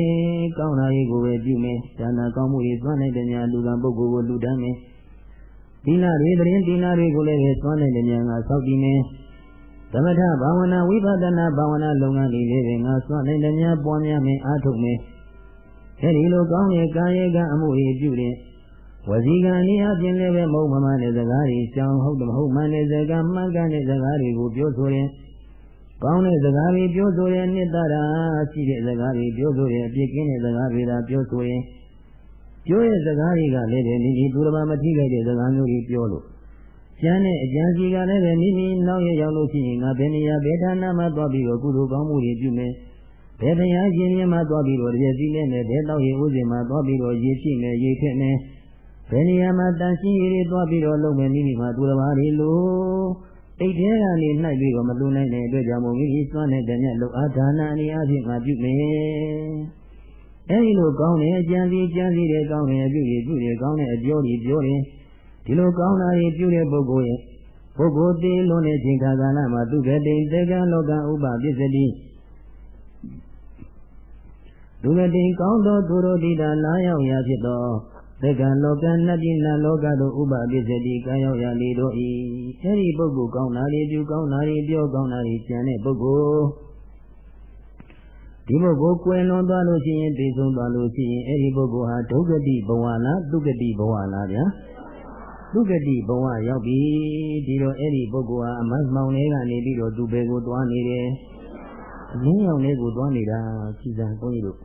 S1: ကောင်းတာတွေကိုပဲပြုမယ်ဒါနာကောင်းမှုတွေစွမ်းနိုင်တဲ့ဉာဏ်လူကံပုဂ္ဂိုလ်ကိုလူတန်းမယ်ဒီနာတွေတရင်ဒီနာတွေကိုလည်းစွမ်းနိုင်တဲ့ဉာဏ်ကစောင့်တည်မယ် သမထဘာဝနာဝိပဿနာဘာဝနာလုပ်ငန်းတွေလည်းပဲငါစွန့်နိုင်တဲ့များပွားများမယ်အားထုတ်မယ်အဲဒီလိုကောင်းတဲ့ကာယကအမှုတွေပြုတဲ့ဝစီကံဤအပြင်လည်းပဲမဟုတ်မမှန်တဲ့စကားတွေရှောင်ဟုတ်မဟုတ်မှန်တဲ့စကားမှန်ကန်တဲ့စကားတွေကိုပြောဆိုရင်ကောင်းတဲ့စကားတွေပြောဆိုရင်နှစ်သာရရှိတဲ့စကားတွေပြောဆိုရင်အပြစ်ကင်းတဲ့စကားတွေသာပြောဆိုရင်ပြောတဲ့စကားတွေကလည်းပဲမိမိသူတော်မထိခိုက်တဲ့စကားမျိုးတွေပြောလို့ ကျမ်းတဲ့အကျမ်းစီကလည်းပဲမိမိနောက်ရရောက်လို့ရှိရင်ငါဘယ်နေရာဘယ်ဌာနမှာသွားပြီးတော့ကုသိုလ်ကောင်းမှုတွေပြုမယ်ဘဘယ်တရားရှင်မြတ်မှသွားပြီးတော့တပြည့်စည်းလဲမယ်ဘယ်တော့ရေဥစဉ်မှသွားပြီးတော့ရေဖြစ်မယ်ရေထက်မယ်ဘယ်နေရာမှာတန်ရှင်းရည်သွားပြီးတော့လုံမယ်မိမိမှာသူတစ်ပါးတွေလို့တိတ်ထဲကနေနှိုက်ပြီးတော့မလူနိုင်တဲ့အတွက်ကြောင့်မို့မိမိစွမ်းတဲ့တည်းနဲ့လုံအားဒါနအနေအချင်းငါပြုမယ်အဲဒီလိုကောင်းတဲ့အကြံစီကြံစီတဲ့ကောင်းတဲ့အပြုရပြုရကောင်းတဲ့အပြောကြီးပြောတယ် ဒီလိုကောင်းတာတွေပြုတဲ့ပုဂ္ဂိုလ်ရဲ့ပုဂ္ဂိုလ်တည်လွန်တဲ့ချိန်ခါကာလမှာသူကတိန်သေကံလောကဥပပစ္စတိဒုရတိကောင်းသောသူတို့တိတာလာရောက်ရာဖြစ်သောသက္ကလောကနတ်ပြည်နတ်လောကတို့ဥပပစ္စတိကံရောက်ရာလေတို့ဤအဲဒီပုဂ္ဂိုလ်ကောင်းတာတွေပြုကောင်းတာတွေပြောကောင်းတာတွေကျန်တဲ့ပုဂ္ဂိုလ်ဒီပုဂ္ဂိုလ်ကွယ်လွန်သွားလို့ရှိရင်သိဆုံးသွားလို့ရှိရင်အဲဒီပုဂ္ဂိုလ်ဟာဒုက္ခတိဘဝလားဒုက္ခတိဘဝလားဗျာ ဒုက္ခတိဘဝရောက်ပြီဒီတော့အဲ့ဒီပုဂ္ဂိုလ်ဟာအမတ်မောင်လေးကနေပြီးတော့သူပဲကိုသွားနေတယ်အင်းရောင်လေးကိုသွားနေတာကြည်စံဘုန်းကြီးတို့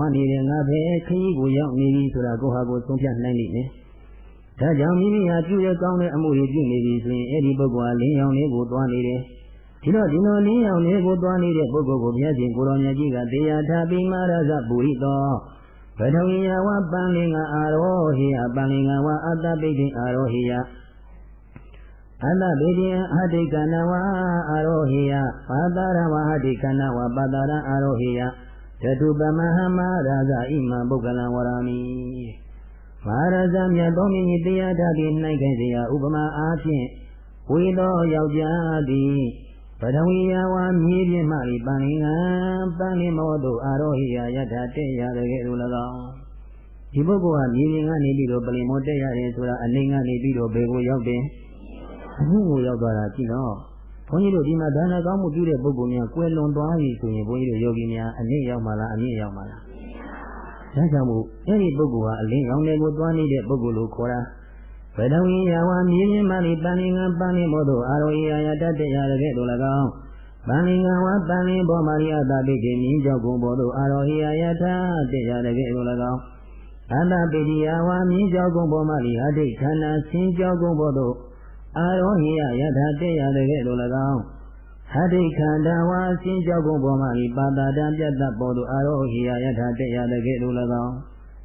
S1: ဝမ်းနေတဲ့ငါပဲခရီးကိုရောက်နေပြီဆိုတာကိုဟာကိုသုံးဖြတ်နိုင်လိမ့်မယ်။ဒါကြောင့်မိမိဟာပြုရကောင်းတဲ့အမှုတွေပြုနေပြီဆိုရင်အဲ့ဒီပုဂ္ဂိုလ်ဟာလင်းရောင်လေးကိုသွားနေတယ်။ဒီတော့ဒီလိုလင်းရောင်လေးကိုသွားနေတဲ့ပုဂ္ဂိုလ်ကိုဘုရားရှင်ကိုရောင်မြတ်ကြီးကတရားထားပြီးမာရဇပူရိတောဘဒဝိယဝပန္လင်္ဂအာရောဟိယပန္လင်္ဂဝအတ္တပိဋ္ဌိအာရောဟိယအတ္တဗေဒိယအဟိကနဝအာရောဟိယပါတာရဝဟတိကနဝပါတာရအာရောဟိယ တတုပမဟမရာဇဣမပုဂ္ဂလံဝရမိမဟာရဇမြတ်သောမြင့်ကြီးတရားဓာတ်ဖြင့်၌ခိုင်စရာဥပမာအားဖြင့်ဝေသောယောက်ျားသည်ပဒဝိယဝါမြေပြင်မှပန်လင်္ဂပန်လင်မောတို့အာရောဟိယယထာတဲ့ရတဲ့ကဲ့သို့၎င်းဒီပုဂ္ဂိုလ်ကမြေပြင်ကနေပြီးတော့ပလင်မောတဲ့ရတယ်ဆိုတာအနေကနေပြီးတော့ဘယ်ကိုရောက်တယ်အခုကိုရောက်သွားတာကြည့်တော့ ဘုန်းကြီးတို့ဒီမှာဒါနကောင်းမှုပြုတဲ့ပုဂ္ဂိုလ်များကွယ်လွန်သွားပြီဆိုရင်ဘုန်းကြီးတို့ယောဂီများအနည်းရောက်မှလားအမြင့်ရောက်မှလားဒါကြောင့်မို့အဲ့ဒီပုဂ္ဂိုလ်ဟာအလင်းကောင်းတဲ့ကိုသွားနေတဲ့ပုဂ္ဂိုလ်လို့ခေါ်တာဗဒဝိယဝါမြေမြင့်မှလိပန္လင်္ဂပန္လင်မောတို့အာရောယယတတ္တရတဲ့ကဲ့သို့၎င်းပန္လင်္ဂဝါပန္လင်ဘောမာရိယတာပိတိမြင်းကြောက်ကုံဘောတို့အာရောဟိယယထတရတဲ့ကဲ့သို့၎င်းအတ္တပိတိယဝါမြင်းကြောက်ကုံဘောမာရိဟတိခန္ဓာဆင်းကြောက်ကုံဘောတို့ အာရောဟိယယထာတဲ့ရတဲ့ကဲ့သို့၎င်းဟတိခန္ဓာဝါအစဉ်ကြောက်ကုန်ပေါ်မှာဤပါတာတံပြတ်တတ်ပေါ်သူအာရောဟိယယထာတဲ့ရတဲ့ကဲ့သို့၎င်း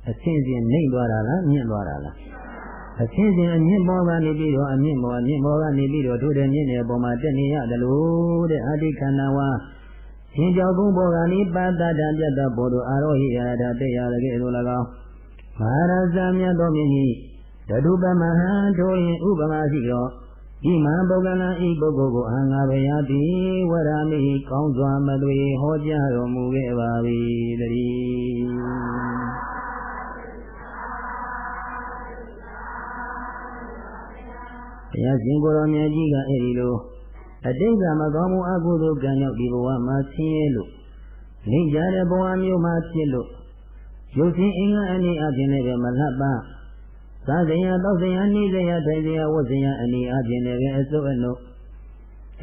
S1: အစဉ်စဉ်နှိမ့်သွားတာလားမြင့်သွားတာလားအစဉ်စဉ်အမြင့်ပေါ်ကနေပြီးတော့အမြင့်ပေါ်အမြင့်ပေါ်ကနေပြီးတော့ထိုးတဲ့မြင့်တဲ့ပေါ်မှာတက်နေရတယ်လို့တဲ့အတိခန္ဓာဝါရှင်ကြောက်ကုန်ပေါ်ကနေပါတာတံပြတ်တတ်ပေါ်သူအာရောဟိယယထာတဲ့ရတဲ့ကဲ့သို့၎င်းမဟာရဇမြတ်တော်မြင့်ကြီး တတုပမဟံထိုရင်ဥပမာရှိတော့ဣမံပုဂ္ဂလံဤပုဂ္ဂိုလ်ကိုအငါဘယတိဝရမိကောင်းစွာမသွေဟောကြားတော်မူခဲ့ပါ၏တည်းဘုရားရှင်ကိုယ်တော်မြတ်ကြီးကအဲ့ဒီလိုအတိတ်ကမကောင်းမှုအကုသိုလ်ကံကြောင့်ဒီဘဝမှာဆင်းရဲလို့နေကြတဲ့ဘဝမျိုးမှာဖြစ်လို့ရုပ်ရှင်အင်္ဂါအနေအချင်းလည်းပဲမလှပ သာဇယတောက်ဇယနှိဇယထိုင်ဇယဝဇယအနေအချင်းလည်းပဲအစိုးအနှုတ်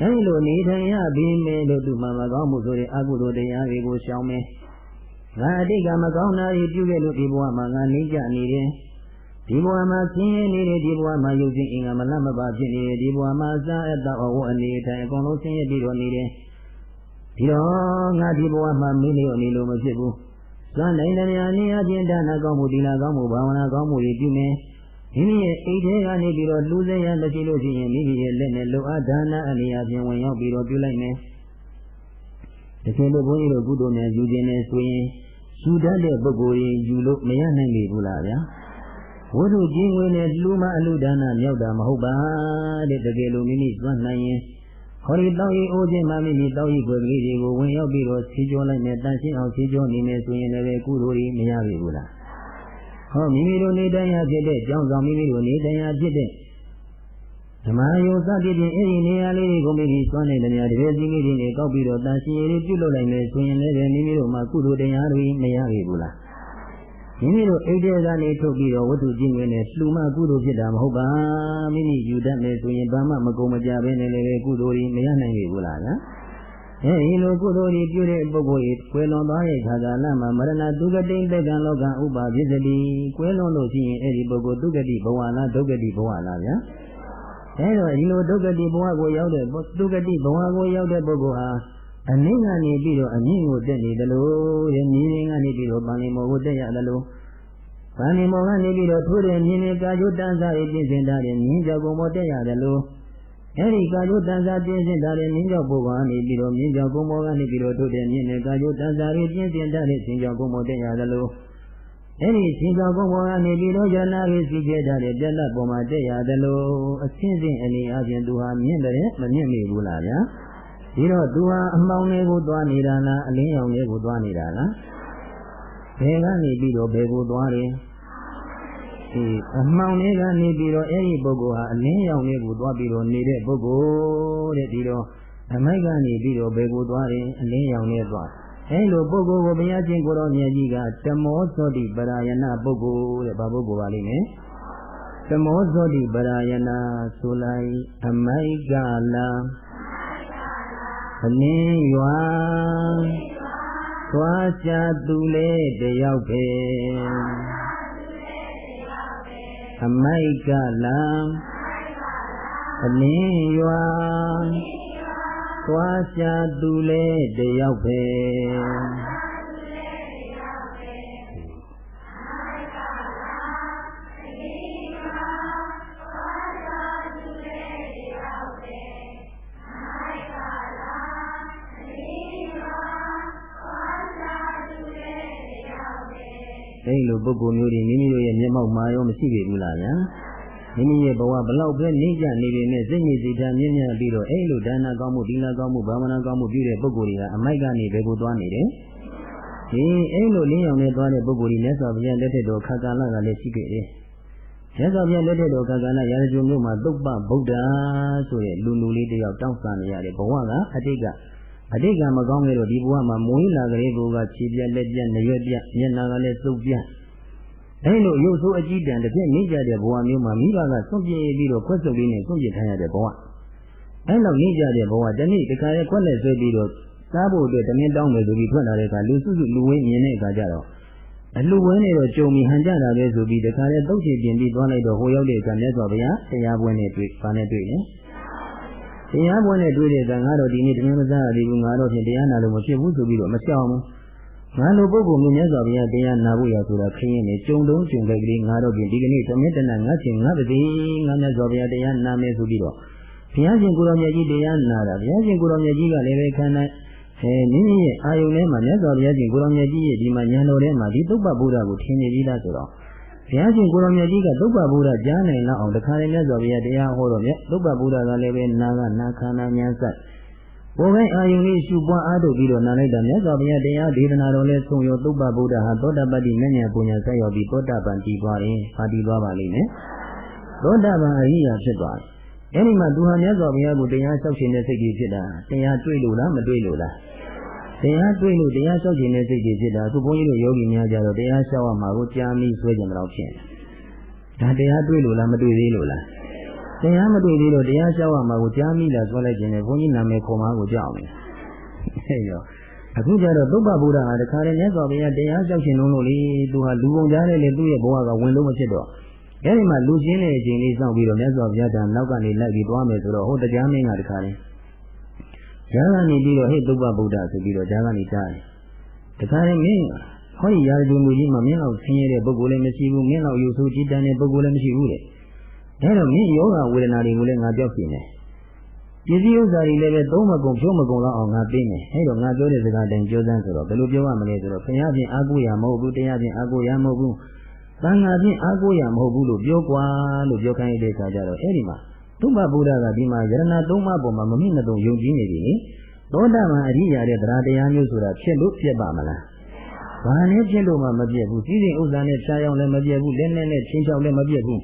S1: အဲဒီလိုနေထိုင်ရပြီးမယ်လို့သူမှမကောင်းမှုဆိုတဲ့အကုသိုလ်တရားတွေကိုရှောင်မယ်ငါအတိတ်ကမကောင်းတာတွေပြုခဲ့လို့ဒီဘဝမှာငါနေကြနေတယ်ဒီဘဝမှာဆင်းရဲနေတဲ့ဒီဘဝမှာယုတ်ခြင်းအင်္ဂါမလတ်မပါဖြစ်နေတဲ့ဒီဘဝမှာအစအတောအဝအနေတိုင်းအကုန်လုံးဆင်းရဲပြီးတော့နေတယ်ဒီတော့ငါဒီဘဝမှာမင်းလေးနေလို့မဖြစ်ဘူးဇန်နိုင်တရားနေအချင်းဒါနကောင်းမှုဒီလာကောင်းမှုဘာဝနာကောင်းမှုတွေပြုမယ် မိမိရဲ့အိတ်ထဲကနေပြီးတော့လူစရလက်ရှိလို့ရှိရင်မိမိရဲ့လက်နဲ့လိုအပ်ဒါနအနေအချင်းဝင်ရောက်ပြီးတော့ပြုလိုက်မယ်တကယ်လို့ဘုန်းကြီးတို့ကုသိုလ်များယူခြင်းနဲ့ဆိုရင်ယူတတ်တဲ့ပုဂ္ဂိုလ်ရင်ယူလို့မရနိုင်ဘူးလားဗျာဝိသုကြီးငွေနဲ့လူမအလူဒါနမြောက်တာမဟုတ်ပါတဲ့တကယ်လို့မိမိသွမ်းနိုင်ရင်ဟောဒီတောက်ရီအိုးခြင်းမှမိမိတောက်ရီကိုယ်ကလေးတွေကိုဝင်ရောက်ပြီးတော့စီကြောလိုက်နဲ့တန်ရှင်းအောင်စီကြောနေမယ်ဆိုရင်လည်းကုသိုလ်ကြီးမရပြီဘူးလား ဟောမိမိတို့နေတိုင်းရဖြစ်တဲ့ကြောင်းဆောင်မိမိတို့နေတိုင်းရဖြစ်တဲ့ဓမ္မယုံစသည်ဖြင့်အဲ့ဒီနေရာလေးတွေကိုမိမိသွမ်းနေတဲ့နေရာတကယ်စီကြီးတွေကောက်ပြီးတော့တန်ရှင်းရည်ပြုလုပ်လိုက်မယ်ဆိုရင်လည်းမိမိတို့မှာကုသိုလ်တရားတွေမရပြီဘူးလားမိမိတို့အိတ်ထဲကနေထုတ်ပြီးတော့ဝတ္ထုကြီးငွေနဲ့လှူမှကုသိုလ်ဖြစ်တာမဟုတ်ပါမိမိယူတတ်မယ်ဆိုရင်ဘာမှမကုန်မကြဘဲနဲ့လည်းကုသိုလ်ကြီးမရနိုင်ဘူးလားနော် အဲဒီလိုကုသိုလ်ကြီးပြုတဲ့ပုဂ္ဂိုလ်ကြီးကွယ်လွန်သွားတဲ့ခါကာလမှာမရဏဒုက္ကတိတေကံလောကဥပါဖြစ်တိကွယ်လွန်လို့ရှိရင်အဲဒီပုဂ္ဂိုလ်ဒုက္ကတိဘဝလားဒုက္ကတိဘဝလားဗျာအဲတော့ဒီလိုဒုက္ကတိဘဝကိုရောက်တဲ့ဒုက္ကတိဘဝကိုရောက်တဲ့ပုဂ္ဂိုလ်ဟာအနည်းကနေပြီးတော့အမြင့်ကိုတက်နေတယ်လို့ရမြင်းရင်းကနေပြီးတော့ပန်လီမော်ကိုတက်ရတယ်လို့ပန်လီမော်ကနေပြီးတော့ထိုးတဲ့မြင်းနဲ့ကာကျိုးတန်းစားရေးပြင်ဆင်ထားတဲ့မြင်းကြောက်ကုံမော်တက်ရတယ်လို့ အဲဒီကာကျိုးတန်းစားပြင်ဆင်ထားတဲ့မြင်းကြောက်ပုဂ္ဂိုလ်ကနေပြီးတော့မြင်းကြောက်ကုံမော်ကနေပြီးတော့ထိုးတဲ့မြင်းနဲ့ကာကျိုးတန်းစားရေးပြင်ဆင်ထားတဲ့ရှင်ကြောက်ကုံမော်တက်ရတယ်လို့အဲဒီရှင်ကြောက်ကုံမော်ကနေပြီးတော့ဇာနာရေးစီကျဲထားတဲ့ပြတ်လက်ပေါ်မှာတက်ရတယ်လို့အချင်းချင်းအနေအချင်းသူဟာမြင့်တယ်မမြင့်မိဘူးလားဗျာဒီတော့သူဟာအမှောင်တွေကိုသွားနေတာလားအလင်းရောင်တွေကိုသွားနေတာလားဘယ်ကနေပြီးတော့ဘယ်ကိုသွားတယ် ဒီအမှောင်တွေကနေပြီးတော့အဲ့ဒီပုဂ္ဂိုလ်ဟာအလင်းရောင်တွေကိုသွားပြီးတော့နေတဲ့ပုဂ္ဂိုလ်တဲ့ဒီတော့အမိုက်ကနေပြီးတော့ဘယ်ကိုသွားတယ်အလင်းရောင်နဲ့သွားအဲလိုပုဂ္ဂိုလ်ကိုဘုရားရှင်ကိုတော်မြတ်ကြီးကတမောသောတိပရာယနာပုဂ္ဂိုလ်တဲ့ဘာပုဂ္ဂိုလ်ပါလိမ့်မယ်တမောသောတိပရာယနာဆိုလိုက်အမိုက်ကလာအလင်းရွာသွားချသူလေတယောက်ပဲအ မိုက်ကလာအလင်းရွာသွားချသူလေတယောက်ပဲ ပုဂ္ဂိုလ်မျိုးတွေမိမိတို့ရဲ့မျက်မှောက်မှာရောမရှိပြီဘူးလားဗျာမိမိရဲ့ဘဝဘလောက်ပဲနေကြနေပေမဲ့စိတ်ညစ်စိတ်ဓာတ်မြင့်မြတ်ပြီးတော့အဲဒီလိုဒါနကောင်းမှုဒီလကောင်းမှုဘာဝနာကောင်းမှုပြုတဲ့ပုဂ္ဂိုလ်တွေကအမိုက်ကနေဘယ်ကိုသွားနေတယ်ဒီအဲဒီလိုလင်းရောင်နဲ့သွားတဲ့ပုဂ္ဂိုလ်တွေမြတ်စွာဘုရားလက်ထက်တော်ခါကာလကလည်းရှိခဲ့တယ်မြတ်စွာဘုရားလက်ထက်တော်ခါကာလရာဇဂုံမြို့မှာသုပ္ပဗုဒ္ဓဆိုတဲ့လူလူလေးတယောက်တောင်းဆနေရတယ်ဘဝကအတိတ်ကအတိတ်ကမကောင်းခဲ့တော့ဒီဘဝမှာမွေးလာကလေးကခြေပြက်လက်ပြက်နှရွက်ပြက်မျက်နှာကလည်းသုတ်ပြက် အဲလိုရုပ်ဆိုးအကြည့်တန်တစ်ပြည့်နေကြတဲ့ဘဝမျိုးမှာမိဘကစွန့်ပြေးပြီးတော့ခွက်ဆုပ်လေးနဲ့စွန့်ပြေးထားရတဲ့ဘဝအဲလောက်နေကြတဲ့ဘဝတနေ့တခါရဲခွက်နဲ့ဆွဲပြီးတော့စားဖို့အတွက်တမင်းတောင်းမယ်ဆိုပြီးထွက်လာတဲ့အခါလူစုစုလူဝင်းမြင်တဲ့အခါကျတော့အလူဝင်းနေတော့ကြုံပြီးဟန်ကြတာပဲဆိုပြီးတခါရဲတုတ်ချပြင်ပြီးသွားလိုက်တော့ဟိုရောက်တဲ့အခါမြတ်စွာဘုရားတရားပွဲနဲ့တွေ့ဘာနဲ့တွေ့လဲတရားပွဲနဲ့တွေ့တဲ့အခါငါတော့ဒီနေ့တမင်းမစားရသေးဘူးငါတော့ဖြင့်တရားနာလို့မဖြစ်ဘူးဆိုပြီးတော့မလျှောက်ဘူး ငါလိုပုဂ္ဂိုလ်မျိုးမြတ်စွာဘုရားတရားနာဖို့ရဆိုတာခရင်နဲ့ကြုံတုံးကြုံတဲ့ကလေးငါတို့ပြင်ဒီကနေ့သမင်းတဏငါချင်းငါပတိငါမြတ်စွာဘုရားတရားနာမယ်ဆိုပြီးတော့ဘုရားရှင်ကိုရောင်မြတ်ကြီးတရားနာတာဘုရားရှင်ကိုရောင်မြတ်ကြီးကလည်းပဲခန္ဓာအဲမိမိရဲ့အာယုန်ထဲမှာမြတ်စွာဘုရားရှင်ကိုရောင်မြတ်ကြီးရဲ့ဒီမှာဉာဏ်တော်ထဲမှာဒီသုပ္ပဗုဒ္ဓကိုထင်နေပြီလားဆိုတော့ဘဘုရားရှင်ကိုရောင်မြတ်ကြီးကသုပ္ပဗုဒ္ဓကြားနိုင်လောက်အောင်တခါလေမြတ်စွာဘုရားတရားဟောတော့မြတ်သုပ္ပဗုဒ္ဓကလည်းပဲနာကနာခန္ဓာဉာဏ်ဆိုင် ကိုယ်ပိုင်အာယုန်လေးရှုပွားအားထုတ်ပြီးတော့နာလိုက်တာမြတ်စွာဘုရားတရားဒေသနာတော်လဲဆုံးရောသုပ္ပဗုဒ္ဓဟာသောတပတ္တိမဉ္ဇဉ်ပူညာဆက်ရောက်ပြီးသောတပန်တည်သွားတယ်။ပါတည်သွားပါလိမ့်မယ်။သောတပန်အရိယာဖြစ်သွားတယ်။အဲဒီမှာသူဟာမြတ်စွာဘုရားကိုတရားလျှောက်ခြင်းနဲ့စိတ်ကြီးဖြစ်တာတရားတွေ့လို့လားမတွေ့လို့လား။တရားတွေ့လို့တရားလျှောက်ခြင်းနဲ့စိတ်ကြီးဖြစ်တာအခုဘုန်းကြီးတို့ယောဂီများကြတော့တရားလျှောက်ရမှာကိုကြားမိဆွဲကြမလို့ဖြစ်တယ်။ဒါတရားတွေ့လို့လားမတွေ့သေးလို့လား။ တရားမတွေ့သေးလို့တရားလျှောက်ရမှာကိုကြားမိလာဆွဲလိုက်ခြင်းနဲ့ဘုန်းကြီးနာမည်ခေါ်မှာကိုကြောက်နေ။အဲရောအခုကျတော့သုဘဗုဒ္ဓဟာတခါတည်းမြတ်စွာဘုရားတရားလျှောက်ခြင်းလုံးလို့လေသူဟာလူကုန်ကြားတယ်လေသူ့ရဲ့ဘဝကဝင်လို့မဖြစ်တော့အဲဒီမှာလူချင်းတဲ့အချိန်လေးစောင့်ပြီးတော့မြတ်စွာဘုရားကနောက်ကနေလိုက်ပြီးသွားမယ်ဆိုတော့ဟိုတရားမင်းကတခါတည်းဈာကနေပြီးတော့ဟဲ့သုဘဗုဒ္ဓဆိုပြီးတော့ဈာကနေကြားတယ်တခါတည်းမင်းဟောဒီရာဇဝမူကြီးမှာမင်းလောက်ဆင်းရဲတဲ့ပုဂ္ဂိုလ်လည်းမရှိဘူးမင်းလောက်ယူဆိုကြည်တန်တဲ့ပုဂ္ဂိုလ်လည်းမရှိဘူးတဲ့ ဒါတော့မင်းယောဂဝေဒနာတွေကိုလည်းငါပြောက်ပြနေပစ္စည်းဥစ္စာတွေလည်းပဲသုံးမကုန်ဖြုံးမကုန်တော့အောင်ငါပေးမယ်အဲတော့ငါပြောတဲ့စကားတိုင်းကြိုးစမ်းဆိုတော့ဘယ်လိုပြောရမလဲဆိုတော့ဘုရားဖြင့်အာကိုရမဟုတ်ဘူးတရားဖြင့်အာကိုရမဟုတ်ဘူးသံဃာဖြင့်အာကိုရမဟုတ်ဘူးလို့ပြောကွာလို့ပြောခိုင်းတဲ့အခါကျတော့အဲ့ဒီမှာသုဘဗုဒ္ဓကဒီမှာယရဏသုံးပါးပေါ်မှာမမိမတုံယုံကြည်နေပြီလေသောတာပန်အရိယာတဲ့တရားတရားမျိုးဆိုတာဖြစ်လို့ဖြစ်ပါမလားဘာနဲ့ဖြစ်လို့မှမပြည့်ဘူးစီးစိမ်ဥစ္စာနဲ့ဖြားရောက်လည်းမပြည့်ဘူးလက်နဲ့နဲ့ချင်းချောက်လည်းမပြည့်ဘူး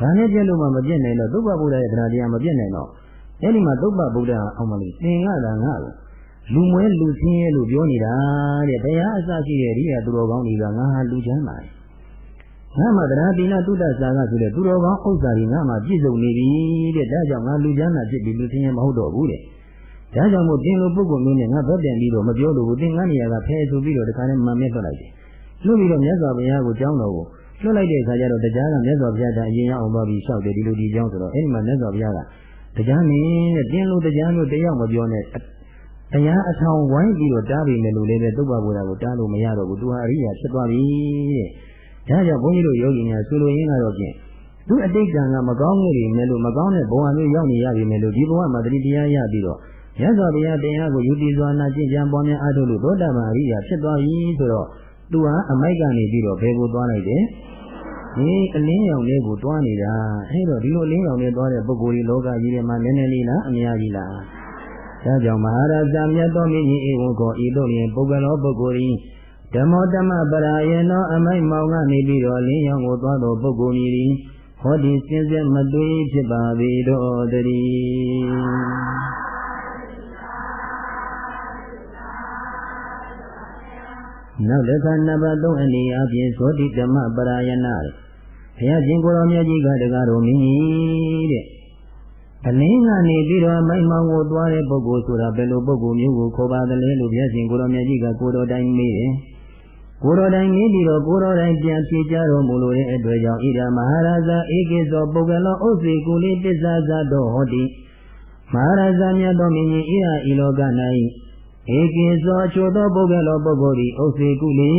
S1: ဘာနဲ့ပြည့်လို့မှမပြည့်နိုင်တော့သုဘဗုဒ္ဓရဲ့တရားတရားမပြည့်နိုင်တော့အဲ့ဒီမှာသုဘဗုဒ္ဓအောင်မလို့သင်္ကတာငါ့ကိုလူမွဲလူဆင်းရဲလို့ပြောနေတာတဲ့တရားအစရှိတဲ့ရိယာသူတော်ကောင်းတွေကငါဟာလူချမ်းပါငါမှတရားတိနာတုဒ္ဒစာကဆိုတဲ့သူတော်ကောင်းဥစ္စာတွေငါမှပြည့်စုံနေပြီတဲ့ဒါကြောင့်ငါလူချမ်းသာဖြစ်ပြီးလူဆင်းရဲမဟုတ်တော့ဘူးတဲ့ဒါကြောင့်မို့တင်လို့ပုဂ္ဂိုလ်မျိုးနဲ့ငါဗတ်ပြန်ပြီးတော့မပြောလို့ဘူးသင်္ကန်းနေရာကဖဲဆိုပြီးတော့တခါနဲ့မှန်မဲ့ထွက်လိုက်တယ်လွတ်ပြီးတော့မြတ်စွာဘုရားကိုကြောင်းတော်ကို လွတ်လိုက်တဲ့အခါကျတော့တရားကမြတ်စွာဘုရားကအရင်ရောက်အောင်သွားပြီးလျှောက်တယ်ဒီလိုဒီကြောင်းဆိုတော့အဲ့ဒီမှာမြတ်စွာဘုရားကတရားမင်းတဲ့တင်းလို့တရားမျိုးတယောက်မပြောနဲ့တရားအထောင်ဝိုင်းပြီးတော့တားပြီမယ်လို့လည်းပဲသုဘဘုရားကိုတားလို့မရတော့ဘူးသူဟာအရိယာဖြစ်သွားပြီတဲ့ဒါကြောင့်ဘုန်းကြီးတို့ယောဂီများဆိုလိုရင်းကတော့ဖြင့်သူအတိတ်ကံကမကောင်းမှုတွေနဲ့လို့မကောင်းတဲ့ဘဝမျိုးရောက်နေရပြီမယ်လို့ဒီဘဝမှာတတိတရားရပြီးတော့မြတ်စွာဘုရားတရားကိုယူတည်စွာနာကျင့်ကြံပွားများအားထုတ်လို့သောတာပန်အရိယာဖြစ်သွားပြီဆိုတော့ သူဟာအမိုက်ကနေပြီးတော့ဘယ်ကိုသွားလိုက်တယ်ဒီအလင်းရောင်လေးကိုတွားနေတာအဲ့တော့ဒီလိုအလင်းရောင်လေးတွားတဲ့ပုဂ္ဂိုလ်ဒီလောကကြီးထဲမှာနည်းနည်းလေးလားအများကြီးလားဒါကြောင့်မဟာရဇာမြတ်တော်မြင့်ကြီးဧဝံကိုဤတို့လျင်ပုဂ္ဂလောပုဂ္ဂိုလ်ဤဓမ္မောတမပရာယေနောအမိုက်မောင်ကနေပြီးတော့လင်းရောင်ကိုသွားတော်ပုဂ္ဂိုလ်ဤသည်ဟောဒီစင်စစ်မသွေးဖြစ်ပါပေတော်တည်း နောက်တစ်ခါနံပါတ်3အနေအချင်းသောတိဓမ္မပရာယနာဘုရားရှင်ကိုရောမြတ်ကြီးကတကားတော်မင်းကြီးတဲ့အလင်းကနေပြီးတော့မိုက်မောင်ကိုသွားတဲ့ပုဂ္ဂိုလ်ဆိုတာဘယ်လိုပုဂ္ဂိုလ်မျိုးကိုခေါ်ပါသလဲလို့ဘုရားရှင်ကိုရောမြတ်ကြီးကကိုတော်တိုင်းမေးတယ်ကိုတော်တိုင်းမေးပြီးတော့ကိုတော်တိုင်းပြန်ဖြေကြတော်မူလို့တဲ့အတွက်ကြောင့်ဣဒမဟာရဇာဧကေသောပုဂ္ဂလောဥစေကုလိပစ္စာဇတော်ဟောတိမဟာရဇာမြတ်တော်မင်းကြီးဣရာဤလောက၌ ဧကိသောချိုသောပုဂ္ဂလောပုဂ္ဂိုလ်သည်ဥစ္စေကုလေ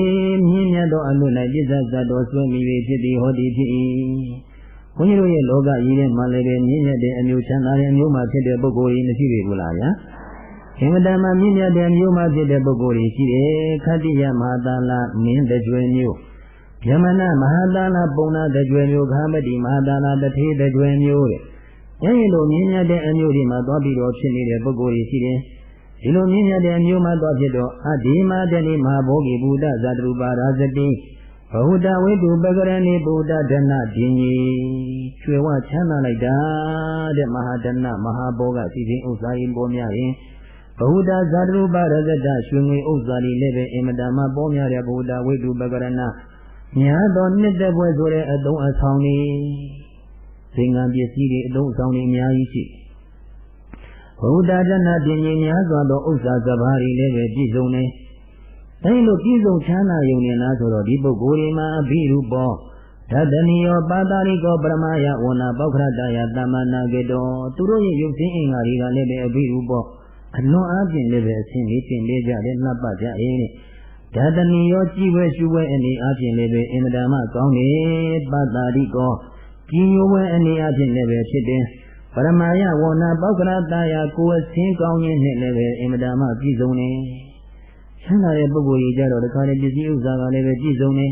S1: မြင့်မြတ်သောအလွတ်၌ပြစ္ဆဇတ်တော်ဆွေးမိ၍ဖြစ်သည်ဟောသည်ဖြစ်၏ဘုန်းကြီးတို့ရဲ့လောကကြီးထဲမှာလည်းပဲမြင့်မြတ်တဲ့အမျိုးချမ်းသာတဲ့အမျိုးမှဖြစ်တဲ့ပုဂ္ဂိုလ်ကြီးမရှိပြီဘူးလားဗျာအင်္ဂတမမြင့်မြတ်တဲ့အမျိုးမှဖြစ်တဲ့ပုဂ္ဂိုလ်ကြီးရှိတယ်ခတ္တိယမဟာသာလမင်းတကြွယ်မျိုးယမနမဟာသာလပုံနာတကြွယ်မျိုးခာမတိမဟာသာလတထေတကြွယ်မျိုးတဲ့အဲဒီလိုမြင့်မြတ်တဲ့အမျိုးတွေမှာသွားပြီးတော့ဖြစ်နေတဲ့ပုဂ္ဂိုလ်ကြီးရှိတယ် ဒီလိုမြင့်မြတ်တဲ့အမျိုးမှသွားဖြစ်တော့အဒီမတတိမဟာဘောဂိဘုဒ္ဓဇာတုပါရာဇတိဘဟုတဝိတုပကရဏိဘုဒ္ဓဒနဒင်းကြီးကျွယ်ဝချမ်းသာလိုက်တာတဲ့မဟာဒနမဟာဘောဂစီစဉ်ဥစ္စာရင်ပေါ်များရင်ဘဟုတဇာတုပါရဇတရွှေငွေဥစ္စာတွေလည်းပဲအင်မတန်မှပေါ်များတဲ့ဘဟုတဝိတုပကရဏညာတော်နှစ်သက်ပွဲဆိုတဲ့အတုံးအဆောင်တွေသင်္ကန်းပစ္စည်းတွေအတုံးအဆောင်တွေအများကြီးရှိတယ် ဘုဒ္ဓတနာပြင်းကြီးများစွာသောဥစ္စာစဘာတွေလည်းပဲပြည့်စုံနေအဲဒီလိုပြည့်စုံချမ်းသာယုံနေလားဆိုတော့ဒီပုဂ္ဂိုလ်တွေမှာအဘိရူပောဓတဏီယောပါတာရိကောပရမယဝနာပောက္ခရတယတမနာကေတောသူတို့ရဲ့ရုပ်စင်းအင်္ဂါတွေကလည်းပဲအဘိရူပောအလွန်အားဖြင့်လည်းပဲအစဉ်လေးတင်လေးကြတယ်နှပ်ပတ်ကြအေးဓတဏီယောကြည်ဝဲရှုဝဲအနေအားဖြင့်လည်းပဲအင်္ဂဓမ္မကောင်းတယ်ပတ္တာရိကောကြည်ညိုဝဲအနေအားဖြင့်လည်းပဲဖြစ်တယ် ပရမယဝဏပောက္ခရတာယကိုယ်ဆင်းကောင်းခြင်းနဲ့လည်းပဲအင်မတန်မှပြည့်စုံနေချမ်းသာတဲ့ပုဂ္ဂိုလ်ကြီးကြတော့တခါလေပစ္စည်းဥစ္စာကလည်းပဲပြည့်စုံနေ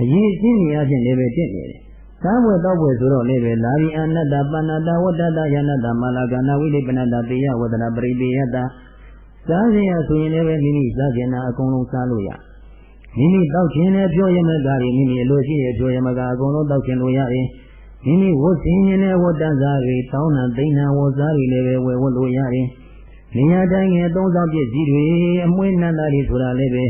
S1: အရေးအချင်းနေအချင်းလည်းပဲဖြစ်နေတယ်သာဝေတောက်ွယ်ဆိုတော့လည်းပဲလာဘိအနတ္တပဏ္ဏတဝတ္တတယနတ္တမာလာကနာဝိလိပနတတေယဝဒနာပရိပေယတစားစရာဆိုရင်လည်းပဲမိမိစားကျင်တာအကုန်လုံးစားလို့ရမိမိတောက်ခြင်းနဲ့ပြောရမကတွေမိမိအလိုရှိတဲ့ပြောရမကအကုန်လုံးတောက်ခြင်းလို့ရတယ် မိမိဝတ်စင်းခြင်းနဲ့ဝတ်တတ်စားတွေတောင်းတာသိမ်းတာဝတ်စားတွေလည်းပဲဝယ်ဝတ်လို့ရတယ်နေရာတိုင်းငယ်သုံးဆောင်ပစ္စည်းတွေအမွှေးနန္တာတွေဆိုတာလည်းပဲ